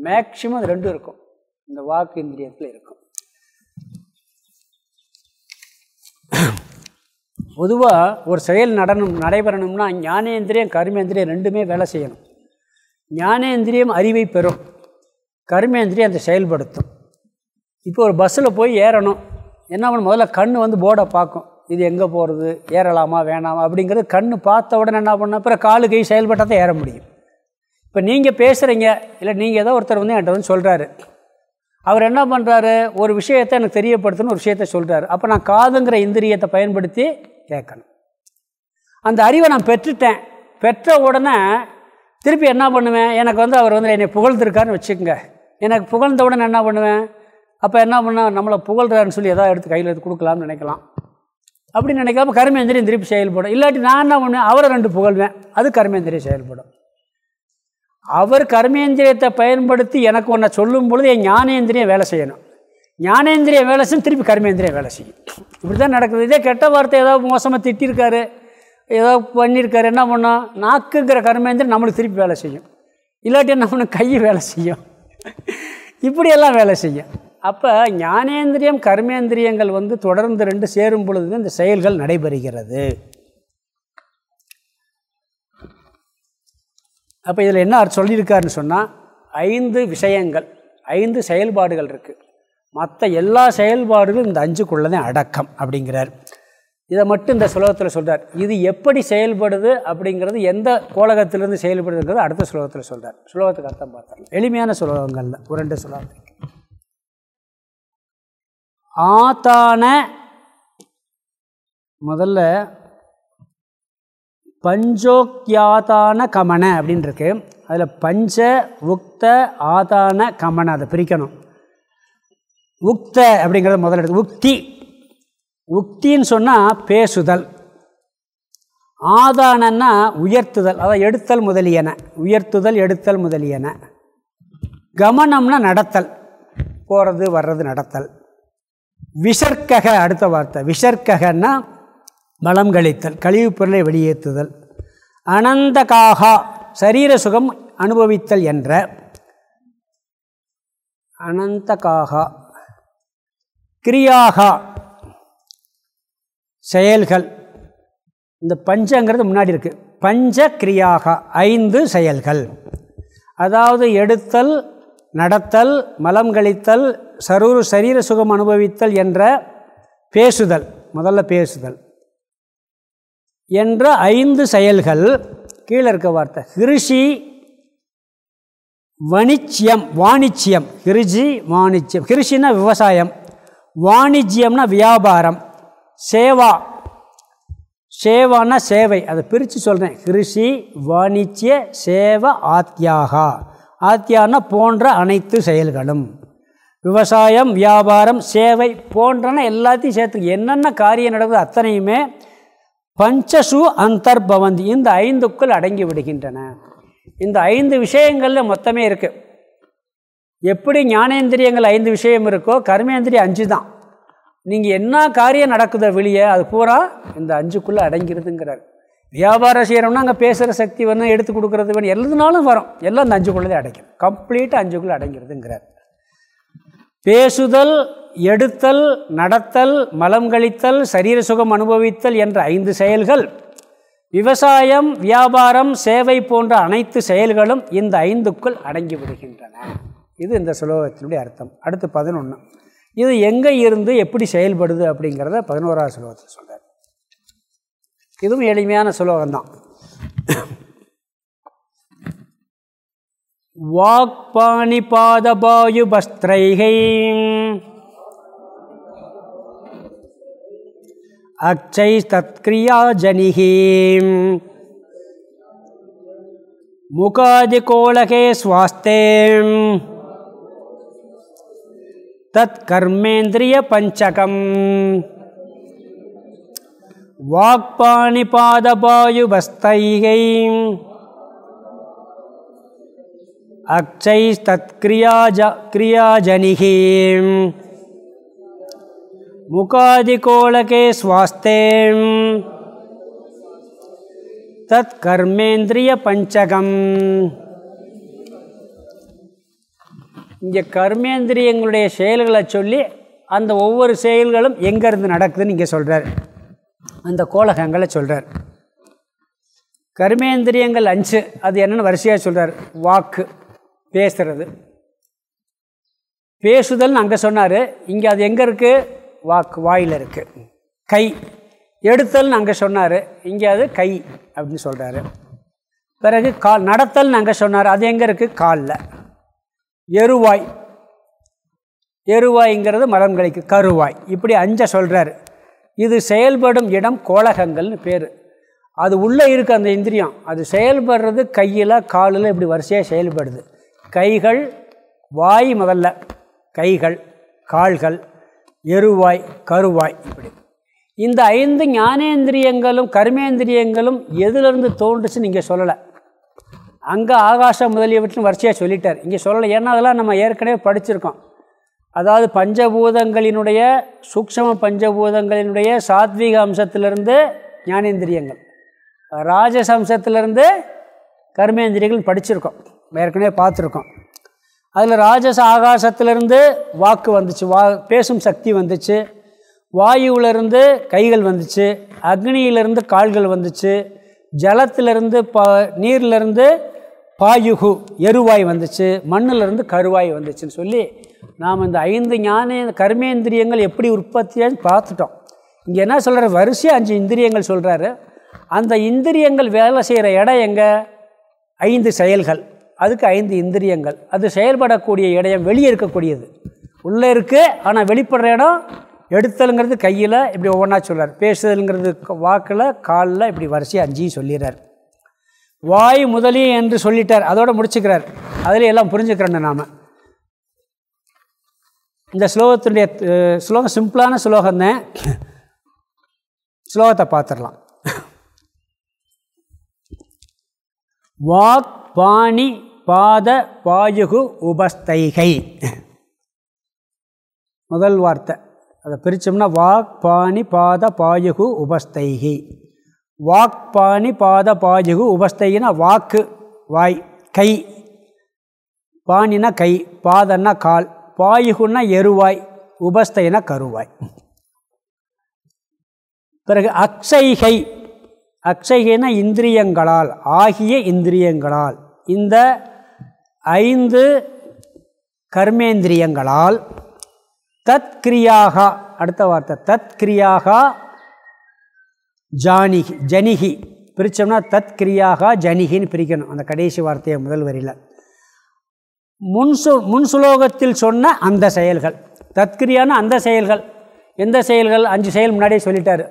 மேக்சிமம் அது ரெண்டும் இருக்கும். இந்த வாக்கு இந்திரியத்தில் இருக்கும். பொதுவாக ஒரு செயல் நடனம் நடைபெறணும்னா ஞானேந்திரியம் கர்மேந்திரியம் ரெண்டுமே வேலை செய்யணும். ஞானேந்திரியம் அறிவை பெறும். கர்மேந்திரியம் அதை செயல்படுத்தும். இப்போ ஒரு பஸ்ஸில் போய் ஏறணும். என்ன பண்ண முதல்ல கண் வந்து போர்டை பார்க்கும். இது எங்கே போகிறது ஏறலாமா? வேணாமா? அப்படிங்கிறது கண் பார்த்த உடனே என்ன பண்ண அப்புறம் காலு கை செயல்பட்டால் தான் ஏற முடியும். இப்போ நீங்கள் பேசுகிறீங்க இல்லை நீங்கள் ஏதோ ஒருத்தர் வந்து என்கிட்ட வந்து சொல்கிறாரு அவர் என்ன பண்ணுறாரு ஒரு விஷயத்தை எனக்கு தெரியப்படுத்தணும் ஒரு விஷயத்த சொல்கிறாரு அப்போ நான் காதுங்கிற இந்திரியத்தை பயன்படுத்தி கேட்கணும். அந்த அறிவை நான் பெற்றுட்டேன். பெற்ற உடனே திருப்பி என்ன பண்ணுவேன்? எனக்கு வந்து அவர் வந்து என்னை புகழ்ந்துருக்காருன்னு வச்சுக்கோங்க. எனக்கு புகழ்ந்த உடனே என்ன பண்ணுவேன்? அப்போ என்ன பண்ணால் நம்மளை புகழ்றான்னு சொல்லி எதாவது எடுத்து கையில் எடுத்து கொடுக்கலாம்னு நினைக்கலாம். அப்படி நினைக்காம கர்மேந்திரியம் திருப்பி செயல்படும். இல்லாட்டி நான் என்ன பண்ணுவேன்? அவரை ரெண்டு புகழ்வேன். அது கர்மேந்திரியம் செயல்படும். அவர் கர்மேந்திரியத்தை பயன்படுத்தி எனக்கு ஒன்றை சொல்லும் பொழுது என் ஞானேந்திரியம் வேலை செய்யணும். ஞானேந்திரியம் வேலை செய்யும் திருப்பி கர்மேந்திரியம் வேலை செய்யும். இப்படி தான் நடக்குது. இதே கெட்ட வார்த்தை ஏதாவது மோசமாக திட்டிருக்காரு ஏதோ பண்ணியிருக்காரு என்ன பண்ணோம் நாக்குங்கிற கர்மேந்திரம் நம்மளுக்கு திருப்பி வேலை செய்யும். இல்லாட்டி என்ன பண்ணும்? கை வேலை செய்யும். இப்படியெல்லாம் வேலை செய்யும். அப்போ ஞானேந்திரியம் கர்மேந்திரியங்கள் வந்து தொடர்ந்து ரெண்டு சேரும் பொழுது இந்த செயல்கள் நடைபெறுகிறது. அப்போ இதில் என்ன சொல்லியிருக்காருன்னு சொன்னால் ஐந்து விஷயங்கள் ஐந்து செயல்பாடுகள் இருக்குது மற்ற எல்லா செயல்பாடுகளும் இந்த அஞ்சுக்குள்ளே தான் அடக்கம் அப்படிங்கிறார். இதை மட்டும் இந்த சுலோகத்தில் சொல்கிறார் இது எப்படி செயல்படுது அப்படிங்கிறது எந்த கோலகத்திலிருந்து செயல்படுதுங்கிறது அடுத்த சுலோகத்தில் சொல்கிறார் சுலோகத்துக்கு அர்த்தம் பார்த்தார் எளிமையான சுலோகங்களில் ஒரு ரெண்டு சுலோகம் ஆத்தான முதல்ல பஞ்சோக்கியாதான கமன அப்படின்னு இருக்கு அதில் பஞ்ச உக்த ஆதான கமன அதை பிரிக்கணும். உக்த அப்படிங்கிறத முதல்ல எடுத்து உக்தி. உக்தின்னு சொன்னால் பேசுதல். ஆதானன்னா உயர்த்துதல் அதாவது எடுத்தல் முதலியன. உயர்த்துதல் எடுத்தல் முதலியன. கமனம்னா நடத்தல். போகிறது வர்றது நடத்தல். விசர்க்கக அடுத்த வார்த்தை. விசர்க்ககன்னா பலம் கழித்தல் கழிவுப் பொருளை வெளியேற்றுதல். அனந்தகாகா சரீர சுகம் அனுபவித்தல் என்ற அனந்தகாகா கிரியாகா செயல்கள். இந்த பஞ்சங்கிறது முன்னாடி இருக்குது பஞ்ச கிரியாக ஐந்து செயல்கள். அதாவது எடுத்தல் நடத்தல் மலம் கழித்தல் சரூர் சரீர சுகம் அனுபவித்தல் என்ற பேசுதல் முதல்ல பேசுதல். என்ற ஐந்து செயல்கள் கீழே இருக்க வார்த்தை ஹிருஷி வணிச்சியம் வாணிச்சியம். ஹிருஜி வாணிச்சியம். ஹிருஷின்னா விவசாயம். வாணிஜ்யம்னா வியாபாரம். சேவா சேவானா சேவை. அதை பிரித்து சொல்கிறேன் கிருஷி வாணிஜ்ய சேவ ஆத்யாகா. ஆத்தியான போன்ற அனைத்து செயல்களும். விவசாயம் வியாபாரம் சேவை போன்றன எல்லாத்தையும் சேர்த்து என்னென்ன காரியம் நடக்குது அத்தனையுமே பஞ்சசு அந்தர்பவந்தி. இந்த ஐந்துக்குள் அடங்கி விடுகின்றன. இந்த ஐந்து விஷயங்களில் மொத்தமே இருக்குது எப்படி ஞானேந்திரியங்கள் ஐந்து விஷயம் இருக்கோ கர்மேந்திரியம் அஞ்சு தான். நீங்கள் என்ன காரியம் நடக்குதோ வெளியே அது பூரா இந்த அஞ்சுக்குள்ளே அடங்கிடுதுங்கிறார் வியாபாரம் செய்கிறோம்னா அங்கே பேசுகிற சக்தி வேணும் எடுத்து கொடுக்குறது வேணும் எல்லாத்தினாலும் வரும். எல்லாம் அந்த அஞ்சுக்குள்ளதே அடைக்கும். கம்ப்ளீட்டாக அஞ்சுக்குள்ளே அடங்கிருதுங்கிறார் பேசுதல் எடுத்தல் நடத்தல் மலம் கழித்தல் சரீர சுகம் அனுபவித்தல் என்ற ஐந்து செயல்கள் விவசாயம் வியாபாரம் சேவை போன்ற அனைத்து செயல்களும் இந்த ஐந்துக்குள் அடங்கி விடுகின்றன. இது இந்த சுலோகத்தினுடைய அர்த்தம். அடுத்து பதினொன்று இது எங்கே இருந்து எப்படி செயல்படுது அப்படிங்கிறத பதினோராவது சுலோகத்தில் சொல்கிறேன் இதுவும் எளிமையான சுலோகம்தான் வாக்பாணி பாதபாயுபஸ்திரைகை அக்ஷை தத்கிரியா ஜனிகி. முகாதிகோலகே சுவாஸ்தே. தற்கர்மேந்திரிய பஞ்சகம். வாக்பாணி பாதபாயுபஸ்தைகை அக்ஷைஸ்தத்கிரியாஜ முகாதி கோலகே ஸ்வாஸ்தே தத் கர்மேந்திரிய பஞ்சகம் இங்கே கர்மேந்திரியங்களுடைய செயல்களை சொல்லி அந்த ஒவ்வொரு செயல்களும் எங்கேருந்து நடக்குதுன்னு இங்கே சொல்கிறார் அந்த கோலகங்களை சொல்கிறார் கர்மேந்திரியங்கள் அஞ்சு அது என்னென்னு வரிசையாக சொல்கிறார் வாக்கு பேசுகிறது பேசுதல்னு அங்கே சொன்னார். இங்கே அது எங்கே இருக்குது வாக்கு வாயில் இருக்குது கை எடுத்தல்னு அங்கே சொன்னார். இங்கே அது கை அப்படின்னு சொல்கிறாரு பிறகு கால் நடத்தல்னு அங்கே சொன்னார். அது எங்கே இருக்குது காலில். எருவாய். எருவாய்ங்கிறது மரம் கழிக்கு கருவாய். இப்படி அஞ்சை சொல்கிறாரு இது செயல்படும் இடம் கோலகங்கள்னு பேர். அது உள்ளே இருக்குது அந்த இந்திரியம். அது செயல்படுறது கையில் காலில் இப்படி வரிசையாக செயல்படுது. கைகள் வாய் முதல்ல. கைகள் கால்கள் எருவாய் கருவாய் இப்படி. இந்த ஐந்து ஞானேந்திரியங்களும் கர்மேந்திரியங்களும் எதுலேருந்து தோன்றுச்சு நீங்கள் சொல்லலை. அங்கே ஆகாசம் முதலியவற்றின் வரிசையாக சொல்லிட்டார். இங்கே சொல்லலை. ஏன்னா அதெல்லாம் நம்ம ஏற்கனவே படிச்சிருக்கோம். அதாவது பஞ்சபூதங்களினுடைய சூக்ஷம பஞ்சபூதங்களினுடைய சாத்வீக அம்சத்திலிருந்து ஞானேந்திரியங்கள். ராஜச அம்சத்திலிருந்து கர்மேந்திரியங்கள் படிச்சிருக்கோம். ஏற்கனவே பார்த்துருக்கோம். அதில் ராஜச ஆகாசத்திலிருந்து வாக்கு வந்துச்சு. வா பேசும் சக்தி வந்துச்சு. வாயுவிலிருந்து கைகள் வந்துச்சு. அக்னியிலிருந்து கால்கள் வந்துச்சு. ஜலத்திலிருந்து ப நீர்லேருந்து பாயுகு எருவாய் வந்துச்சு மண்ணிலிருந்து கருவாய் வந்துச்சுன்னு சொல்லி நாம் இந்த ஐந்து ஞான கர்மேந்திரியங்கள் எப்படி உற்பத்தியான்னு பார்த்துட்டோம். இங்கே என்ன சொல்கிற வரிசையாக அஞ்சு இந்திரியங்கள் சொல்கிறாரு அந்த இந்திரியங்கள் வேலை செய்கிற இடம் எங்கே? ஐந்து செயல்கள். அதுக்கு ஐந்து இந்திரியங்கள். அது செயல்படக்கூடிய இடம் வெளியே இருக்கக்கூடியது. உள்ளே இருக்குது ஆனால் வெளிப்படுற இடம் எடுத்தலுங்கிறது கையில் இப்படி ஒவ்வொன்றா சொல்கிறார் பேசுதலுங்கிறது வாக்கில் காலில் இப்படி வரிசையாக அஞ்சையும் சொல்லிடுறார். வாய் முதலி என்று சொல்லிட்டார். அதோடு முடிச்சுக்கிறார். அதில் எல்லாம் புரிஞ்சுக்கிறேன் நாம். இந்த ஸ்லோகத்தினுடைய ஸ்லோகம் சிம்பிளான ஸ்லோகம் தான். ஸ்லோகத்தை பார்த்துடலாம். வாக் பாணி பாத பாயுகு உபஸ்தைகை. முதல் வார்த்தை. அதை பிரித்தோம்னா வாக் பாணி பாத பாயுகு உபஸ்தைகி. வாக் பாணி பாத பாயுகு உபஸ்தைகினா வாக்கு வாய் கை. பாணினா கை பாதன்னா கால் பாயுகுன்னா எருவாய் உபஸ்தைனா கருவாய். பிறகு அக்ஷைகை. அக்ஷைகைனா இந்திரியங்களால் ஆகிய இந்திரியங்களால் இந்த ஐந்து கர்மேந்திரியங்களால் தத்கிரியாகா அடுத்த வார்த்தை தத்கிரியாக ஜானிகி ஜனிகி. பிரித்தோம்னா தத் கிரியாக ஜனிகின்னு பிரிக்கணும். அந்த கடைசி வார்த்தையை முதல் வரியில். முன் சு முன் சுலோகத்தில் சொன்ன அந்த செயல்கள். தத்கிரியான அந்த செயல்கள். எந்த செயல்கள்? அஞ்சு செயல் முன்னாடியே சொல்லிட்டார்.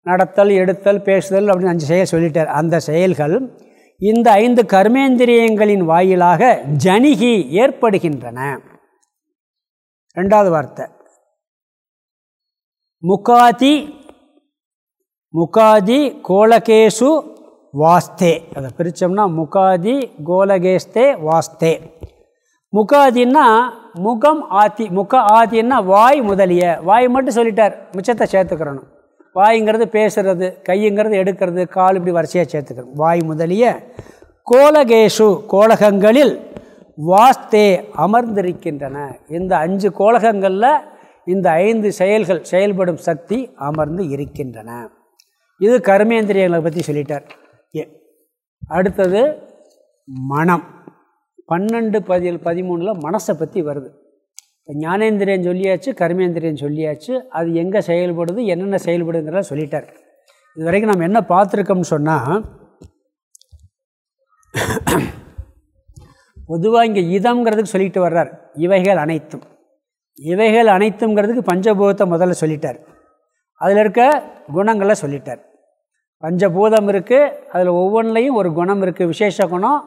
நடத்தல் எடுத்தல் பேசுதல் அப்படின்னு அஞ்சு செயல் சொல்லிட்டார். அந்த செயல்கள் இந்த ஐந்து கர்மேந்திரியங்களின் வாயிலாக ஜனிகி ஏற்படுகின்றன. ரெண்டாவது வார்த்தை. முக்காதி முகாதி கோலகேசு வாஸ்தே. அதை பிரித்தோம்னா முகாதி கோலகேஸ்தே வாஸ்தே. முகாதின்னா முகம் ஆத்தி முக ஆதின்னா வாய் முதலிய. வாய் மட்டும் சொல்லிட்டார். மிச்சத்தை சேர்த்துக்கிறணும். வாய்ங்கிறது பேசுறது கையுங்கிறது எடுக்கிறது கால் இப்படி வரிசையாக சேர்த்துக்கணும் வாய் முதலிய கோலகேஷு கோலகங்களில் வாஸ்தே அமர்ந்திருக்கின்றன. இந்த அஞ்சு கோலகங்களில் இந்த ஐந்து செயல்கள் செயல்படும் சக்தி அமர்ந்து இருக்கின்றன. இது கர்மேந்திரியங்களை பற்றி சொல்லிட்டார். ஏ அடுத்தது மனம். பன்னெண்டு பதி பதிமூணில் மனசை பற்றி வருது. இப்போ ஞானேந்திரியன் சொல்லியாச்சு கர்மேந்திரியன் சொல்லியாச்சு அது எங்கே செயல்படுது என்னென்ன செயல்படுங்கிறத சொல்லிட்டார். இது வரைக்கும் நம்ம என்ன பார்த்துருக்கோம்னு சொன்னால் பொதுவாக இங்கே இதம்ங்கிறதுக்கு சொல்லிட்டு வர்றார். இவைகள் அனைத்தும். இவைகள் அனைத்துங்கிறதுக்கு பஞ்சபூதத்தை முதல்ல சொல்லிட்டார். அதில் இருக்க குணங்களை சொல்லிட்டார். பஞ்சபூதம் இருக்குது அதில் ஒவ்வொன்றிலையும் ஒரு குணம் இருக்குது விசேஷ குணம்.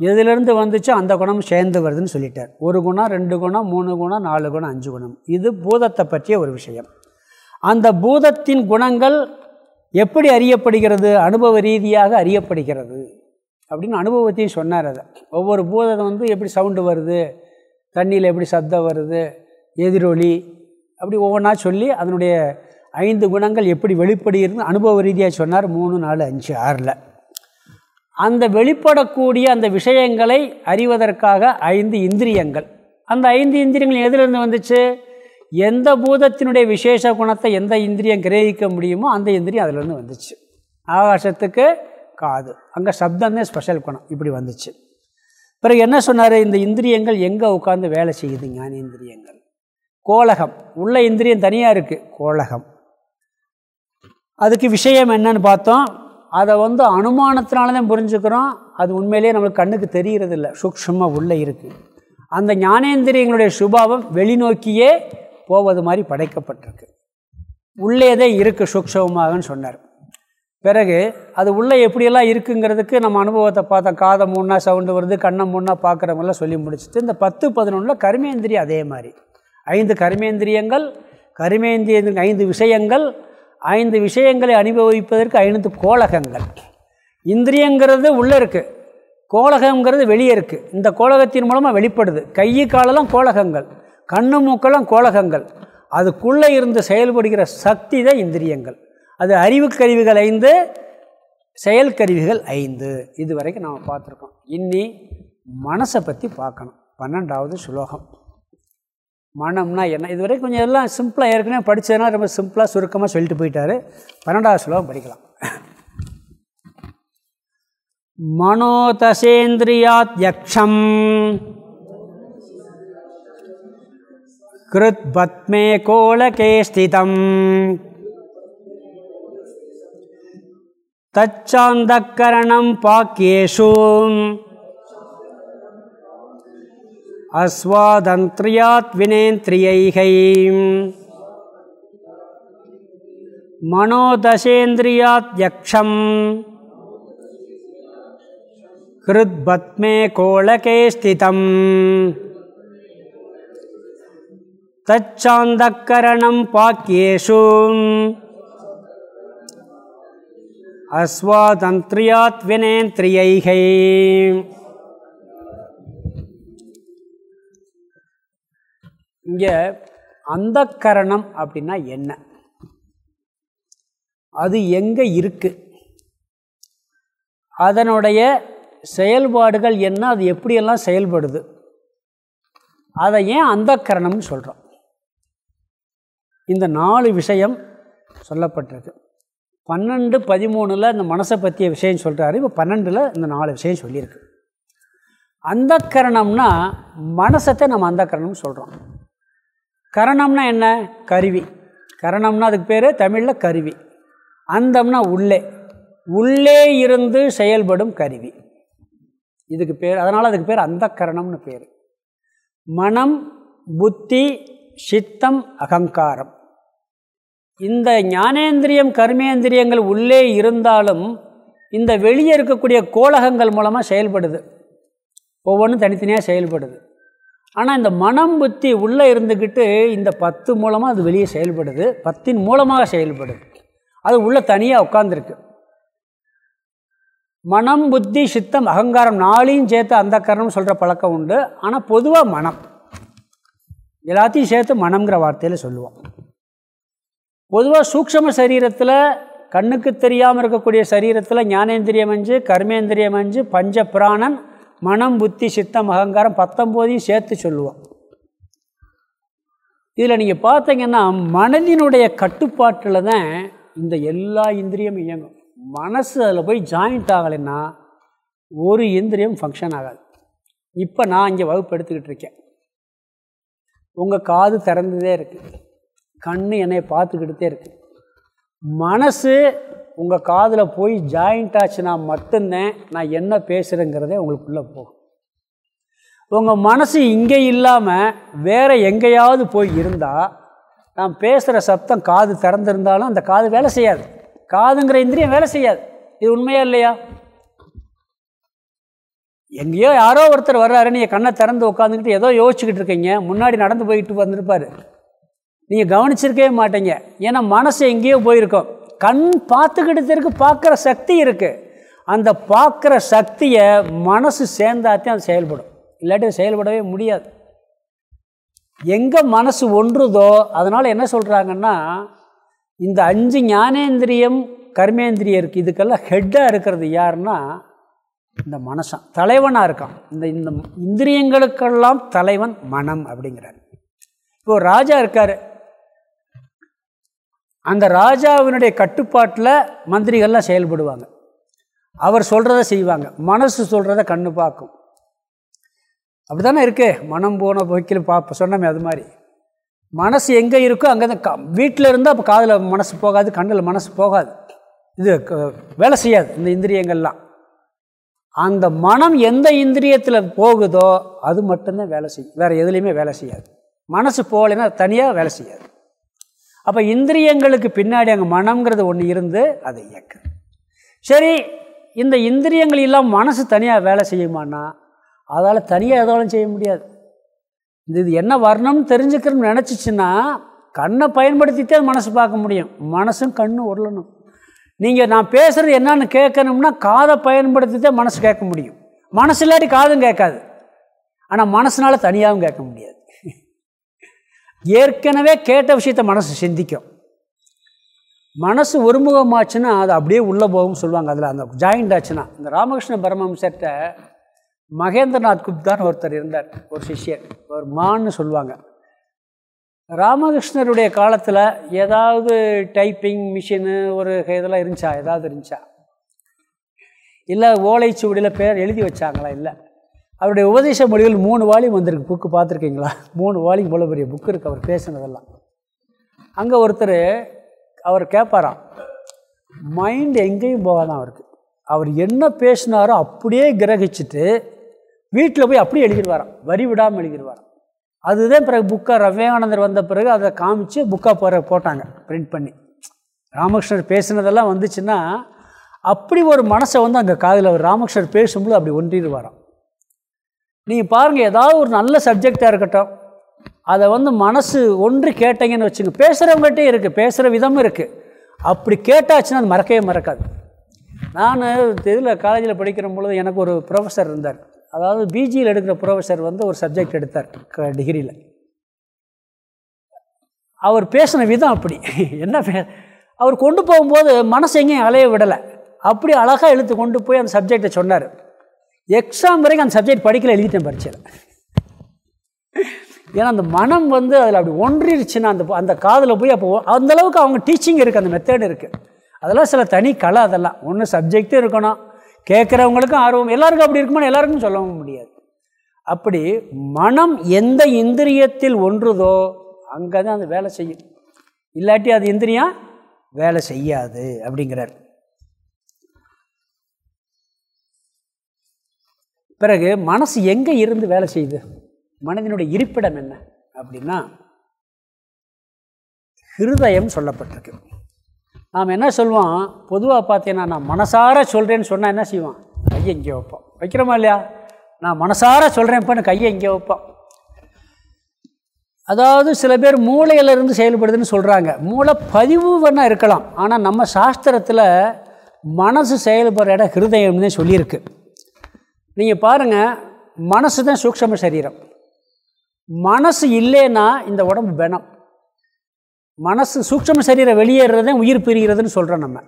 எதுலேருந்து வந்துச்சோ அந்த குணம் சேர்ந்து வருதுன்னு சொல்லிட்டார். ஒரு குணம் ரெண்டு குணம் மூணு குணம் நாலு குணம் அஞ்சு குணம். இது பூதத்தை பற்றிய ஒரு விஷயம். அந்த பூதத்தின் குணங்கள் எப்படி அறியப்படுகிறது? அனுபவ ரீதியாக அறியப்படுகிறது. அப்படின்னு அனுபவத்தையும் சொன்னார் அதை. ஒவ்வொரு பூதம் வந்து எப்படி சவுண்டு வருது? தண்ணியில் எப்படி சத்தம் வருது? எதிரொலி அப்படி ஒவ்வொன்றா சொல்லி அதனுடைய ஐந்து குணங்கள் எப்படி வெளிப்படுகிறது அனுபவ ரீதியாக சொன்னார். மூணு நாலு அஞ்சு ஆறில். அந்த வெளிப்படக்கூடிய அந்த விஷயங்களை அறிவதற்காக ஐந்து இந்திரியங்கள். அந்த ஐந்து இந்திரியங்கள் எதிலிருந்து வந்துச்சு? எந்த பூதத்தினுடைய விசேஷ குணத்தை எந்த இந்திரியம் கிரகிக்க முடியுமோ அந்த இந்திரியம் அதிலிருந்து வந்துச்சு. ஆகாசத்துக்கு காது. அங்கே சப்தமே ஸ்பெஷல் குணம். இப்படி வந்துச்சு. பிறகு என்ன சொன்னார்? இந்த இந்திரியங்கள் எங்கே உட்காந்து வேலை செய்யுது? ஞானேந்திரியங்கள். கோலகம். உள்ள இந்திரியம் தனியாக இருக்குது கோலகம். அதுக்கு விஷயம் என்னன்னு பார்த்தோம். அதை வந்து அனுமானத்தினால தான் புரிஞ்சுக்கிறோம். அது உண்மையிலேயே நம்மளுக்கு கண்ணுக்கு தெரிகிறதில்ல சூக்ஷமாக உள்ளே இருக்குது அந்த ஞானேந்திரியங்களுடைய சுபாவம் வெளிநோக்கியே போவது மாதிரி படைக்கப்பட்டிருக்கு. உள்ளேதே இருக்குது சூக்ஷமாகன்னு சொன்னார். பிறகு அது உள்ளே எப்படியெல்லாம் இருக்குங்கிறதுக்கு நம்ம அனுபவத்தை பார்த்தோம். காதை மூணா சவுண்டு வருது கண்ணை மூணா பார்க்குறவங்களாம் சொல்லி முடிச்சுட்டு இந்த பத்து பதினொன்றில் கருமேந்திரியம் அதே மாதிரி. ஐந்து கருமேந்திரியங்கள் கருமேந்திரிய ஐந்து விஷயங்கள் ஐந்து விஷயங்களை அனுபவிப்பதற்கு ஐந்து கோலகங்கள். இந்திரியங்கிறது உள்ளே இருக்குது கோலகங்கிறது வெளியே இருக்குது இந்த கோலகத்தின் மூலமாக வெளிப்படுது. கையை காலெல்லாம் கோலகங்கள். கண்ணு மூக்கெல்லாம் கோலகங்கள். அதுக்குள்ளே இருந்து செயல்படுகிற சக்தி தான் இந்திரியங்கள். அது அறிவு கருவிகள் ஐந்து செயல்கருவிகள் ஐந்து. இது வரைக்கும் நாம் பார்த்துருக்கோம். இன்னி மனசை பற்றி பார்க்கணும். பன்னெண்டாவது சுலோகம் மனம்னா என்ன? இது வரைக்கும் கொஞ்சம் எல்லாம் சிம்பிளாக ஏற்கனவே படித்ததுனா ரொம்ப சிம்பிளாக சுருக்கமாக சொல்லிட்டு போயிட்டார். பன்னெண்டாவது ஸ்லோகம் படிக்கலாம். மனோதசேந்திரியாத் யக்ஷம் கிருத் பத்மே கோலகே ஸ்திதம். தச்சாந்தக்கரணம் அஸ்வாதந்திரியாத் வினேந்திரியைகை மனோதசேந்திரியாத் யக்ஷம் ஹிருத்பத்மே கோளகே ஸ்திதம் தச்சாந்தக்கரணம் பாக்கியேஷு அஸ்வாதந்திரியாத் வினேந்திரியைகை இங்கே அந்த கரணம் அப்படின்னா என்ன? அது எங்கே இருக்குது அதனுடைய செயல்பாடுகள் என்ன? அது எப்படியெல்லாம் செயல்படுது? அதை ஏன் அந்த கரணம்னு சொல்கிறோம் இந்த நாலு விஷயம் சொல்லப்பட்டிருக்கு. பன்னெண்டு பதிமூணில் இந்த மனசை பற்றிய விஷயம் சொல்கிறாரு இப்போ பன்னெண்டில் இந்த நாலு விஷயம் சொல்லியிருக்கு. அந்த கரணம்னா மனசத்தை நம்ம அந்த சொல்கிறோம் கரணம்னா என்ன? கருவி. கரணம்னா அதுக்கு பேர் தமிழில் கருவி. அந்தம்னா உள்ளே. உள்ளே இருந்து செயல்படும் கருவி. இதுக்கு பேர் அதனால் அதுக்கு பேர் அந்த கரணம்னு பேர். மனம் புத்தி சித்தம் அகங்காரம். இந்த ஞானேந்திரியம் கர்மேந்திரியங்கள் உள்ளே இருந்தாலும் இந்த வெளியே இருக்கக்கூடிய கோலகங்கள் மூலமாக செயல்படுது. ஒவ்வொன்றும் தனித்தனியாக செயல்படுது. ஆனால் இந்த மனம் புத்தி உள்ளே இருந்துக்கிட்டு இந்த பத்து மூலமாக அது வெளியே செயல்படுது. பத்தின் மூலமாக செயல்படுது. அது உள்ளே தனியாக உட்காந்துருக்கு மனம் புத்தி சித்தம் அகங்காரம் நாளையும் சேர்த்து அந்த கரணம் சொல்கிற பழக்கம் உண்டு. ஆனால் பொதுவாக மனம். எல்லாத்தையும் சேர்த்து மனம்ங்கிற வார்த்தையில் சொல்லுவோம். பொதுவாக சூக்ஷம சரீரத்தில் கண்ணுக்கு தெரியாமல் இருக்கக்கூடிய சரீரத்தில் ஞானேந்திரியம் அஞ்சு கர்மேந்திரியம் அஞ்சு பஞ்ச பிராணன் மனம் புத்தி சித்தம் அகங்காரம் பத்தொம்போதையும் சேர்த்து சொல்லுவோம். இதில் நீங்கள் பார்த்தீங்கன்னா மனதினுடைய கட்டுப்பாட்டில் தான் இந்த எல்லா இந்திரியமும் இயங்கும். மனசு அதில் போய் ஜாயிண்ட் ஆகலைன்னா ஒரு இந்திரியம் ஃபங்க்ஷன் ஆகாது. இப்போ நான் இங்கே வகுப்பு எடுத்துக்கிட்டு இருக்கேன். உங்கள் காது திறந்ததே இருக்குது கண் என்னை பார்த்துக்கிட்டே இருக்குது மனசு உங்கள் காதில் போய் ஜாயிண்ட் ஆச்சுன்னா மட்டும்தான் நான் என்ன பேசுகிறேங்கிறதே உங்களுக்குள்ளே போகும். உங்கள் மனசு இங்கே இல்லாமல் வேறு எங்கேயாவது போய் இருந்தால் நான் பேசுகிற சப்தம் காது திறந்திருந்தாலும் அந்த காது வேலை செய்யாது. காதுங்கிற இந்திரியம் வேலை செய்யாது. இது உண்மையா இல்லையா? எங்கேயோ யாரோ ஒருத்தர் வர்றாரு நீங்கள் கண்ணை திறந்து உட்காந்துக்கிட்டு ஏதோ யோசிச்சுக்கிட்டு இருக்கீங்க முன்னாடி நடந்து போயிட்டு வந்திருப்பார். நீங்கள் கவனிச்சிருக்கவே மாட்டீங்க. ஏன்னா மனசு எங்கேயோ போயிருக்கோம். கண் பார்த்துக்கிட்டதற்கு பார்க்குற சக்தி இருக்குது அந்த பார்க்குற சக்தியை மனசு சேர்ந்தாத்தான் அது செயல்படும். இல்லாட்டி செயல்படவே முடியாது. எங்கே மனசு ஒன்றுதோ அதனால் என்ன சொல்கிறாங்கன்னா இந்த அஞ்சு ஞானேந்திரியம் கர்மேந்திரியம் இருக்குது இதுக்கெல்லாம் ஹெட்டாக இருக்கிறது யாருன்னா இந்த மனசன் தலைவனாக இருக்கான். இந்த இந்த இந்திரியங்களுக்கெல்லாம் தலைவன் மனம் அப்படிங்கிறார். இப்போது ராஜா இருக்கார். அந்த ராஜாவினுடைய கட்டுப்பாட்டில் மந்திரிகள்லாம் செயல்படுவாங்க. அவர் சொல்கிறத செய்வாங்க. மனசு சொல்கிறத கண்ணு பார்க்கும். அப்படி தானே இருக்கு? மனம் போன போக்கில் பார்ப்ப சொன்னமே அது மாதிரி. மனசு எங்கே இருக்கோ அங்கே தான் கா வீட்டில் இருந்தால் அப்போ காதில் மனசு போகாது கண்ணில் மனசு போகாது. இது வேலை செய்யாது இந்த இந்திரியங்கள்லாம். அந்த மனம் எந்த இந்திரியத்தில் போகுதோ அது மட்டும்தான் வேலை செய்யும் வேறு எதுலேயுமே வேலை செய்யாது. மனசு போகலைன்னா தனியாக வேலை செய்யாது. அப்போ இந்திரியங்களுக்கு பின்னாடி அங்கே மனம்ங்கிறது ஒன்று இருந்து அதை இயக்கு சரி இந்த இந்திரியங்கள் எல்லாம் மனசு தனியாக வேலை செய்யுமானா அதால் தனியாக எதாலும் செய்ய முடியாது. இந்த இது என்ன வரணும்னு தெரிஞ்சுக்கணும்னு நினச்சிச்சின்னா கண்ணை பயன்படுத்தித்தே மனசு பார்க்க முடியும். மனசும் கண்ணும் உருளணும். நீங்கள் நான் பேசுகிறது என்னன்னு கேட்கணும்னா காதை பயன்படுத்திட்டே மனசு கேட்க முடியும். மனசு இல்லாட்டி காதும் கேட்காது. ஆனால் மனசுனால தனியாகவும் கேட்க முடியாது. ஏற்கனவே கேட்ட விஷயத்த மனசு சிந்திக்கும். மனசு ஒருமுகமாச்சுன்னா அது அப்படியே உள்ளே போகும்னு சொல்லுவாங்க. அதில் அந்த ஜாயிண்ட் ஆச்சுன்னா. இந்த ராமகிருஷ்ண பரமம்சர்கிட்ட மகேந்திரநாத் குப்தான்னு ஒருத்தர் இருந்தார். ஒரு சிஷ்யர் ஒரு மான்னு சொல்லுவாங்க. ராமகிருஷ்ணருடைய காலத்தில் ஏதாவது டைப்பிங் மிஷினு ஒரு இதெல்லாம் இருந்துச்சா? ஏதாவது இருந்துச்சா? இல்லை ஓலைச்சுவடியில் பேர் எழுதி வச்சாங்களா? இல்லை. அவருடைய உபதேச மொழிகள் மூணு வாலியும் வந்திருக்கு. புக்கு பார்த்துருக்கீங்களா? மூணு வாலியும் இவ்வளோ பெரிய புக்கு இருக்குது அவர் பேசுனதெல்லாம். அங்கே ஒருத்தர் அவர் கேட்பாராம் மைண்ட் எங்கேயும் போகாதான் அவருக்கு. அவர் என்ன பேசினாரோ அப்படியே கிரகிச்சிட்டு வீட்டில் போய் அப்படியே எழுதிடுவாராம். வரி விடாமல் எழுதிடுவாராம். அதுதான் பிறகு புக்காக ரவ்யானந்தர் வந்த பிறகு அதை காமிச்சு புக்காக போகிற போட்டாங்க பிரிண்ட் பண்ணி. ராமகிருஷ்ணர் பேசுனதெல்லாம் வந்துச்சுன்னா அப்படி ஒரு மனசை வந்து அங்கே காதில் அவர் ராமகிருஷ்ணர் பேசும்போது அப்படி ஒன்றிடுவாராம். நீங்கள் பாருங்கள் ஏதாவது ஒரு நல்ல சப்ஜெக்டாக இருக்கட்டும். அதை வந்து மனசு ஒன்று கேட்டீங்கன்னு வச்சுங்க பேசுகிறவங்ககிட்டே இருக்குது பேசுகிற விதமும் இருக்குது அப்படி கேட்டாச்சுன்னா அது மறக்கவே மறக்காது. நான் இதில் காலேஜில் படிக்கிற பொழுது எனக்கு ஒரு ப்ரொஃபஸர் இருந்தார். அதாவது பிஜியில் எடுக்கிற ப்ரொஃபஸர் வந்து ஒரு சப்ஜெக்ட் எடுத்தார் க டிகிரியில் அவர் பேசின விதம் அப்படி. என்ன பே அவர் கொண்டு போகும்போது மனசு எங்கேயும் அலைய விடலை. அப்படி அழகாக இழுத்து கொண்டு போய் அந்த சப்ஜெக்டை சொன்னார். எக்ஸாம் வரைக்கும் அந்த சப்ஜெக்ட் படிக்கல எழுதிட்டேன் பரீட்சையில். ஏன்னா அந்த மனம் வந்து அதில் அப்படி ஒன்றிருச்சுன்னா அந்த அந்த காதில் போய் அப்போ அந்தளவுக்கு அவங்க டீச்சிங் இருக்குது அந்த மெத்தேடு இருக்குது அதெல்லாம் சில தனி கலை அதெல்லாம். ஒன்று சப்ஜெக்டும் இருக்கணும் கேட்குறவங்களுக்கும் ஆர்வம் எல்லாருக்கும் அப்படி இருக்குமான்னு எல்லாருக்கும் சொல்லவும் முடியாது. அப்படி மனம் எந்த இந்திரியத்தில் ஒன்றுதோ அங்கே தான் அது வேலை செய்யும். இல்லாட்டி அது இந்திரியம் வேலை செய்யாது அப்படிங்கிறார். பிறகு மனசு எங்கே இருந்து வேலை செய்யுது? மனதினுடைய இருப்பிடம் என்ன? அப்படின்னா ஹிருதயம் சொல்லப்பட்டிருக்கு. நாம் என்ன சொல்லுவோம் பொதுவாக பார்த்தீங்கன்னா நான் மனசார சொல்கிறேன்னு சொன்னால் என்ன செய்வான்? கையை இங்கே வைப்போம் வைக்கிறோமா இல்லையா? நான் மனசார சொல்கிறேன்ப்பான்னு கையை இங்கே வைப்போம் அதாவது சில பேர் மூளையிலிருந்து செயல்படுதுன்னு சொல்கிறாங்க மூளை பதிவு வேணால் இருக்கலாம். ஆனால் நம்ம சாஸ்திரத்தில் மனசு செயல்படுற இடம் ஹிருதயம்னே சொல்லியிருக்கு. நீங்கள் பாருங்கள் மனசு தான் சூக்ஷம சரீரம். மனசு இல்லைன்னா இந்த உடம்பு பெணம் மனசு சூக்ஷம சரீரம் வெளியேறதே உயிர் பிரிகிறதுன்னு சொல்கிறோம் நம்ம.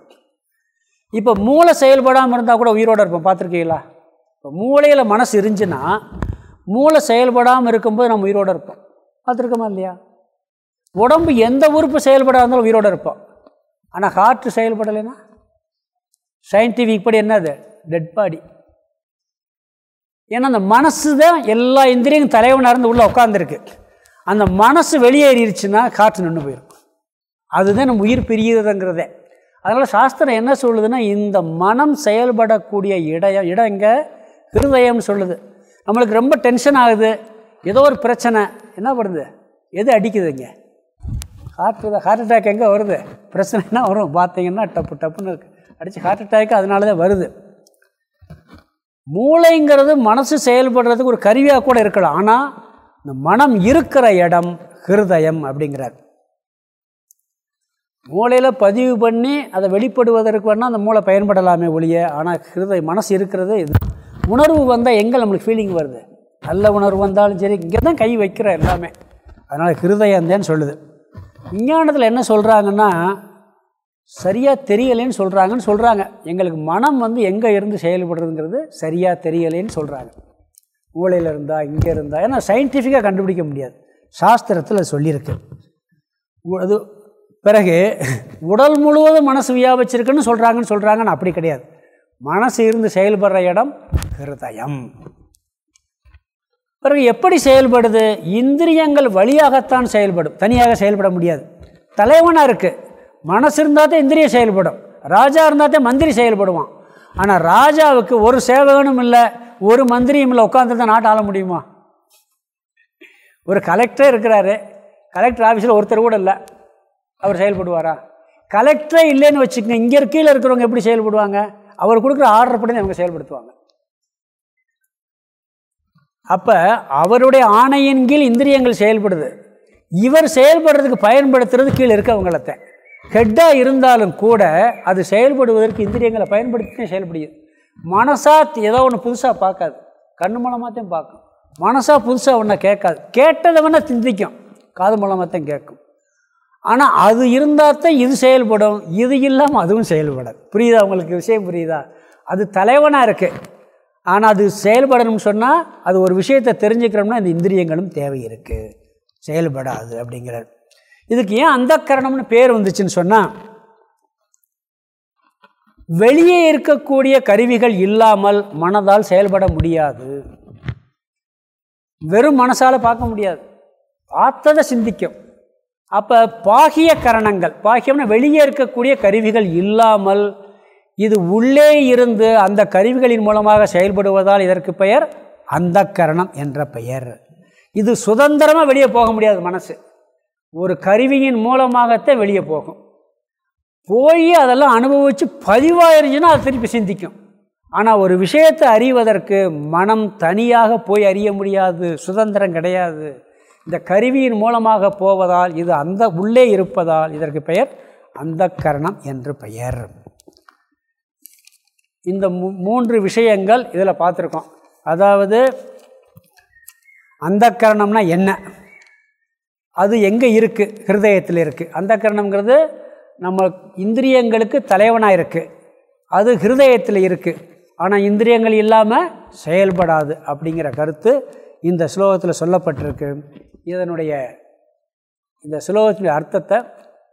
இப்போ மூளை செயல்படாமல் இருந்தால் கூட உயிரோடு இருப்போம் பார்த்துருக்கீங்களா? இப்போ மூளையில் மனசு இருந்துச்சுன்னா மூளை செயல்படாமல் இருக்கும்போது நம்ம உயிரோடு இருப்போம். பார்த்துருக்கோமா இல்லையா? உடம்பு எந்த உறுப்பு செயல்படாத இருந்தாலும் உயிரோடு இருப்போம். ஆனால் ஹார்ட் செயல்படலைன்னா? சயின்டிஃபிக் படி என்னது? டெட் பாடி ஏன்னா அந்த மனசு தான் எல்லா இந்திரியும் தலைவனாக இருந்து உள்ளே உட்காந்துருக்கு அந்த மனசு வெளியேறிடுச்சுன்னா காற்று நின்று போயிடும் அதுதான் நம்ம உயிர் பிரியுதுங்கிறதே அதனால் சாஸ்திரம் என்ன சொல்லுதுன்னா இந்த மனம் செயல்படக்கூடிய இடம் இடம் எங்கே? ஹிருதயம்னு சொல்லுது. நம்மளுக்கு ரொம்ப டென்ஷன் ஆகுது. ஏதோ ஒரு பிரச்சனை. என்ன பண்ணுது? எது அடிக்குது இங்கே? ஹார்ட் ஹார்ட் அட்டாக் எங்கே வருது? பிரச்சனைனா வரும்? பார்த்தீங்கன்னா டப்பு டப்புன்னு அடித்து ஹார்ட் அட்டாக் அதனால தான் வருது. மூளைங்கிறது மனசு செயல்படுறதுக்கு ஒரு கருவியாக கூட இருக்கலாம். ஆனால் இந்த மனம் இருக்கிற இடம் ஹிருதயம் அப்படிங்கிறார். மூளையில் பதிவு பண்ணி அதை வெளிப்படுவதற்கு வேணால் அந்த மூளை பயன்படலாமே ஒழிய ஆனால் ஹிருதய மனசு இருக்கிறது இது. உணர்வு வந்தால் எங்கே நம்மளுக்கு ஃபீலிங் வருது? நல்ல உணர்வு வந்தாலும் சரி இங்கே தான் கை வைக்கிற எல்லாமே. அதனால் ஹிருதயந்தேன்னு சொல்லுது. விஞ்ஞானத்தில் என்ன சொல்கிறாங்கன்னா சரியாக தெரியலைன்னு சொல்கிறாங்கன்னு சொல்கிறாங்க எங்களுக்கு மனம் வந்து எங்கே இருந்து செயல்படுறதுங்கிறது சரியாக தெரியலைன்னு சொல்கிறாங்க மூளையில் இருந்தால் இங்கே இருந்தால் ஏன்னா சயின்டிஃபிக்காக கண்டுபிடிக்க முடியாது. சாஸ்திரத்தில் சொல்லியிருக்கு. அது பிறகு உடல் முழுவதும் மனசு வியாபிச்சிருக்குன்னு சொல்கிறாங்கன்னு சொல்கிறாங்கன்னு அப்படி கிடையாது. மனசு இருந்து செயல்படுற இடம் ஹிருதயம். பிறகு எப்படி செயல்படுது? இந்திரியங்கள் வழியாகத்தான் செயல்படும். தனியாக செயல்பட முடியாது. தலைவனாக இருக்குது மனசு இருந்தால் தான் இந்திரியம் செயல்படும். ராஜா இருந்தால் தான் மந்திரி செயல்படுவான். ஆனால் ராஜாவுக்கு ஒரு சேவகனும் இல்லை ஒரு மந்திரியும் இல்லை உட்காந்துருந்தா நாட்டை ஆள முடியுமா? ஒரு கலெக்டரே இருக்கிறாரு. கலெக்டர் ஆஃபீஸில் ஒருத்தர் கூட இல்லை. அவர் செயல்படுவாரா? கலெக்டரே இல்லைன்னு வச்சுக்கோங்க இங்கே கீழே இருக்கிறவங்க எப்படி செயல்படுவாங்க? அவர் கொடுக்குற ஆர்டர் படி அவங்க செயல்படுத்துவாங்க. அப்போ அவருடைய ஆணையின் கீழ் இந்திரியங்கள் செயல்படுது. இவர் செயல்படுறதுக்கு பயன்படுத்துறது கீழே இருக்கவங்களத்தை ஹெட்டாக இருந்தாலும் கூட அது செயல்படுவதற்கு இந்திரியங்களை பயன்படுத்தி செயல்படுது மனசாக ஏதோ ஒன்று புதுசாக பார்க்காது. கண்ணு தான் பார்க்கும். மனசாக புதுசாக ஒன்றை கேட்காது. கேட்டதை வேணால் சிந்திக்கும். காது மூலமாக தான் கேட்கும். ஆனால் அது இருந்தால் தான் இது செயல்படும். இது இல்லாமல் அதுவும் செயல்படாது. புரியுதா உங்களுக்கு விஷயம் புரியுதா? அது தலைவனாக இருக்குது ஆனால் அது செயல்படணும்னு சொன்னால் அது ஒரு விஷயத்தை தெரிஞ்சுக்கிறோம்னா இந்த இந்திரியங்களும் தேவை இருக்குது செயல்படாது அப்படிங்கிறார். இதுக்கு ஏன் அந்த கரணம்னு பேர் வந்துச்சுன்னு சொன்னால் வெளியே இருக்கக்கூடிய கருவிகள் இல்லாமல் மனதால் செயல்பட முடியாது. வெறும் மனசால் பார்க்க முடியாது. பார்த்ததை சிந்திக்கும். அப்போ பாகிய கரணங்கள் பாகியம்னா வெளியே இருக்கக்கூடிய கருவிகள் இல்லாமல் இது உள்ளே இருந்து அந்த கருவிகளின் மூலமாக செயல்படுவதால் இதற்கு பெயர் அந்த கரணம் என்ற பெயர். இது சுதந்திரமாக வெளியே போக முடியாது மனசு. ஒரு கருவியின் மூலமாகத்தான் வெளியே போகும். போய் அதெல்லாம் அனுபவித்து பதிவாயிருந்துச்சுன்னா அது திருப்பி சிந்திக்கும். ஆனால் ஒரு விஷயத்தை அறிவதற்கு மனம் தனியாக போய் அறிய முடியாது சுதந்திரம் கிடையாது. இந்த கருவியின் மூலமாக போவதால் இது அந்த உள்ளே இருப்பதால் இதற்கு பெயர் அந்த கரணம் என்று பெயர். இந்த மூன்று விஷயங்கள் இதில் பார்த்துருக்கோம். அதாவது அந்த கரணம்னா என்ன? அது எங்கே இருக்குது ஹிருதயத்தில் இருக்குது அந்த கரணங்கிறது நம்ம இந்திரியங்களுக்கு தலைவனாக இருக்குது அது ஹிருதயத்தில் இருக்குது ஆனால் இந்திரியங்கள் இல்லாமல் செயல்படாது அப்படிங்கிற கருத்து இந்த ஸ்லோகத்தில் சொல்லப்பட்டிருக்கு. இதனுடைய இந்த ஸ்லோகத்தினுடைய அர்த்தத்தை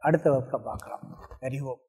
அடுத்த வகுப்பில் பார்க்கலாம். அறிவோம்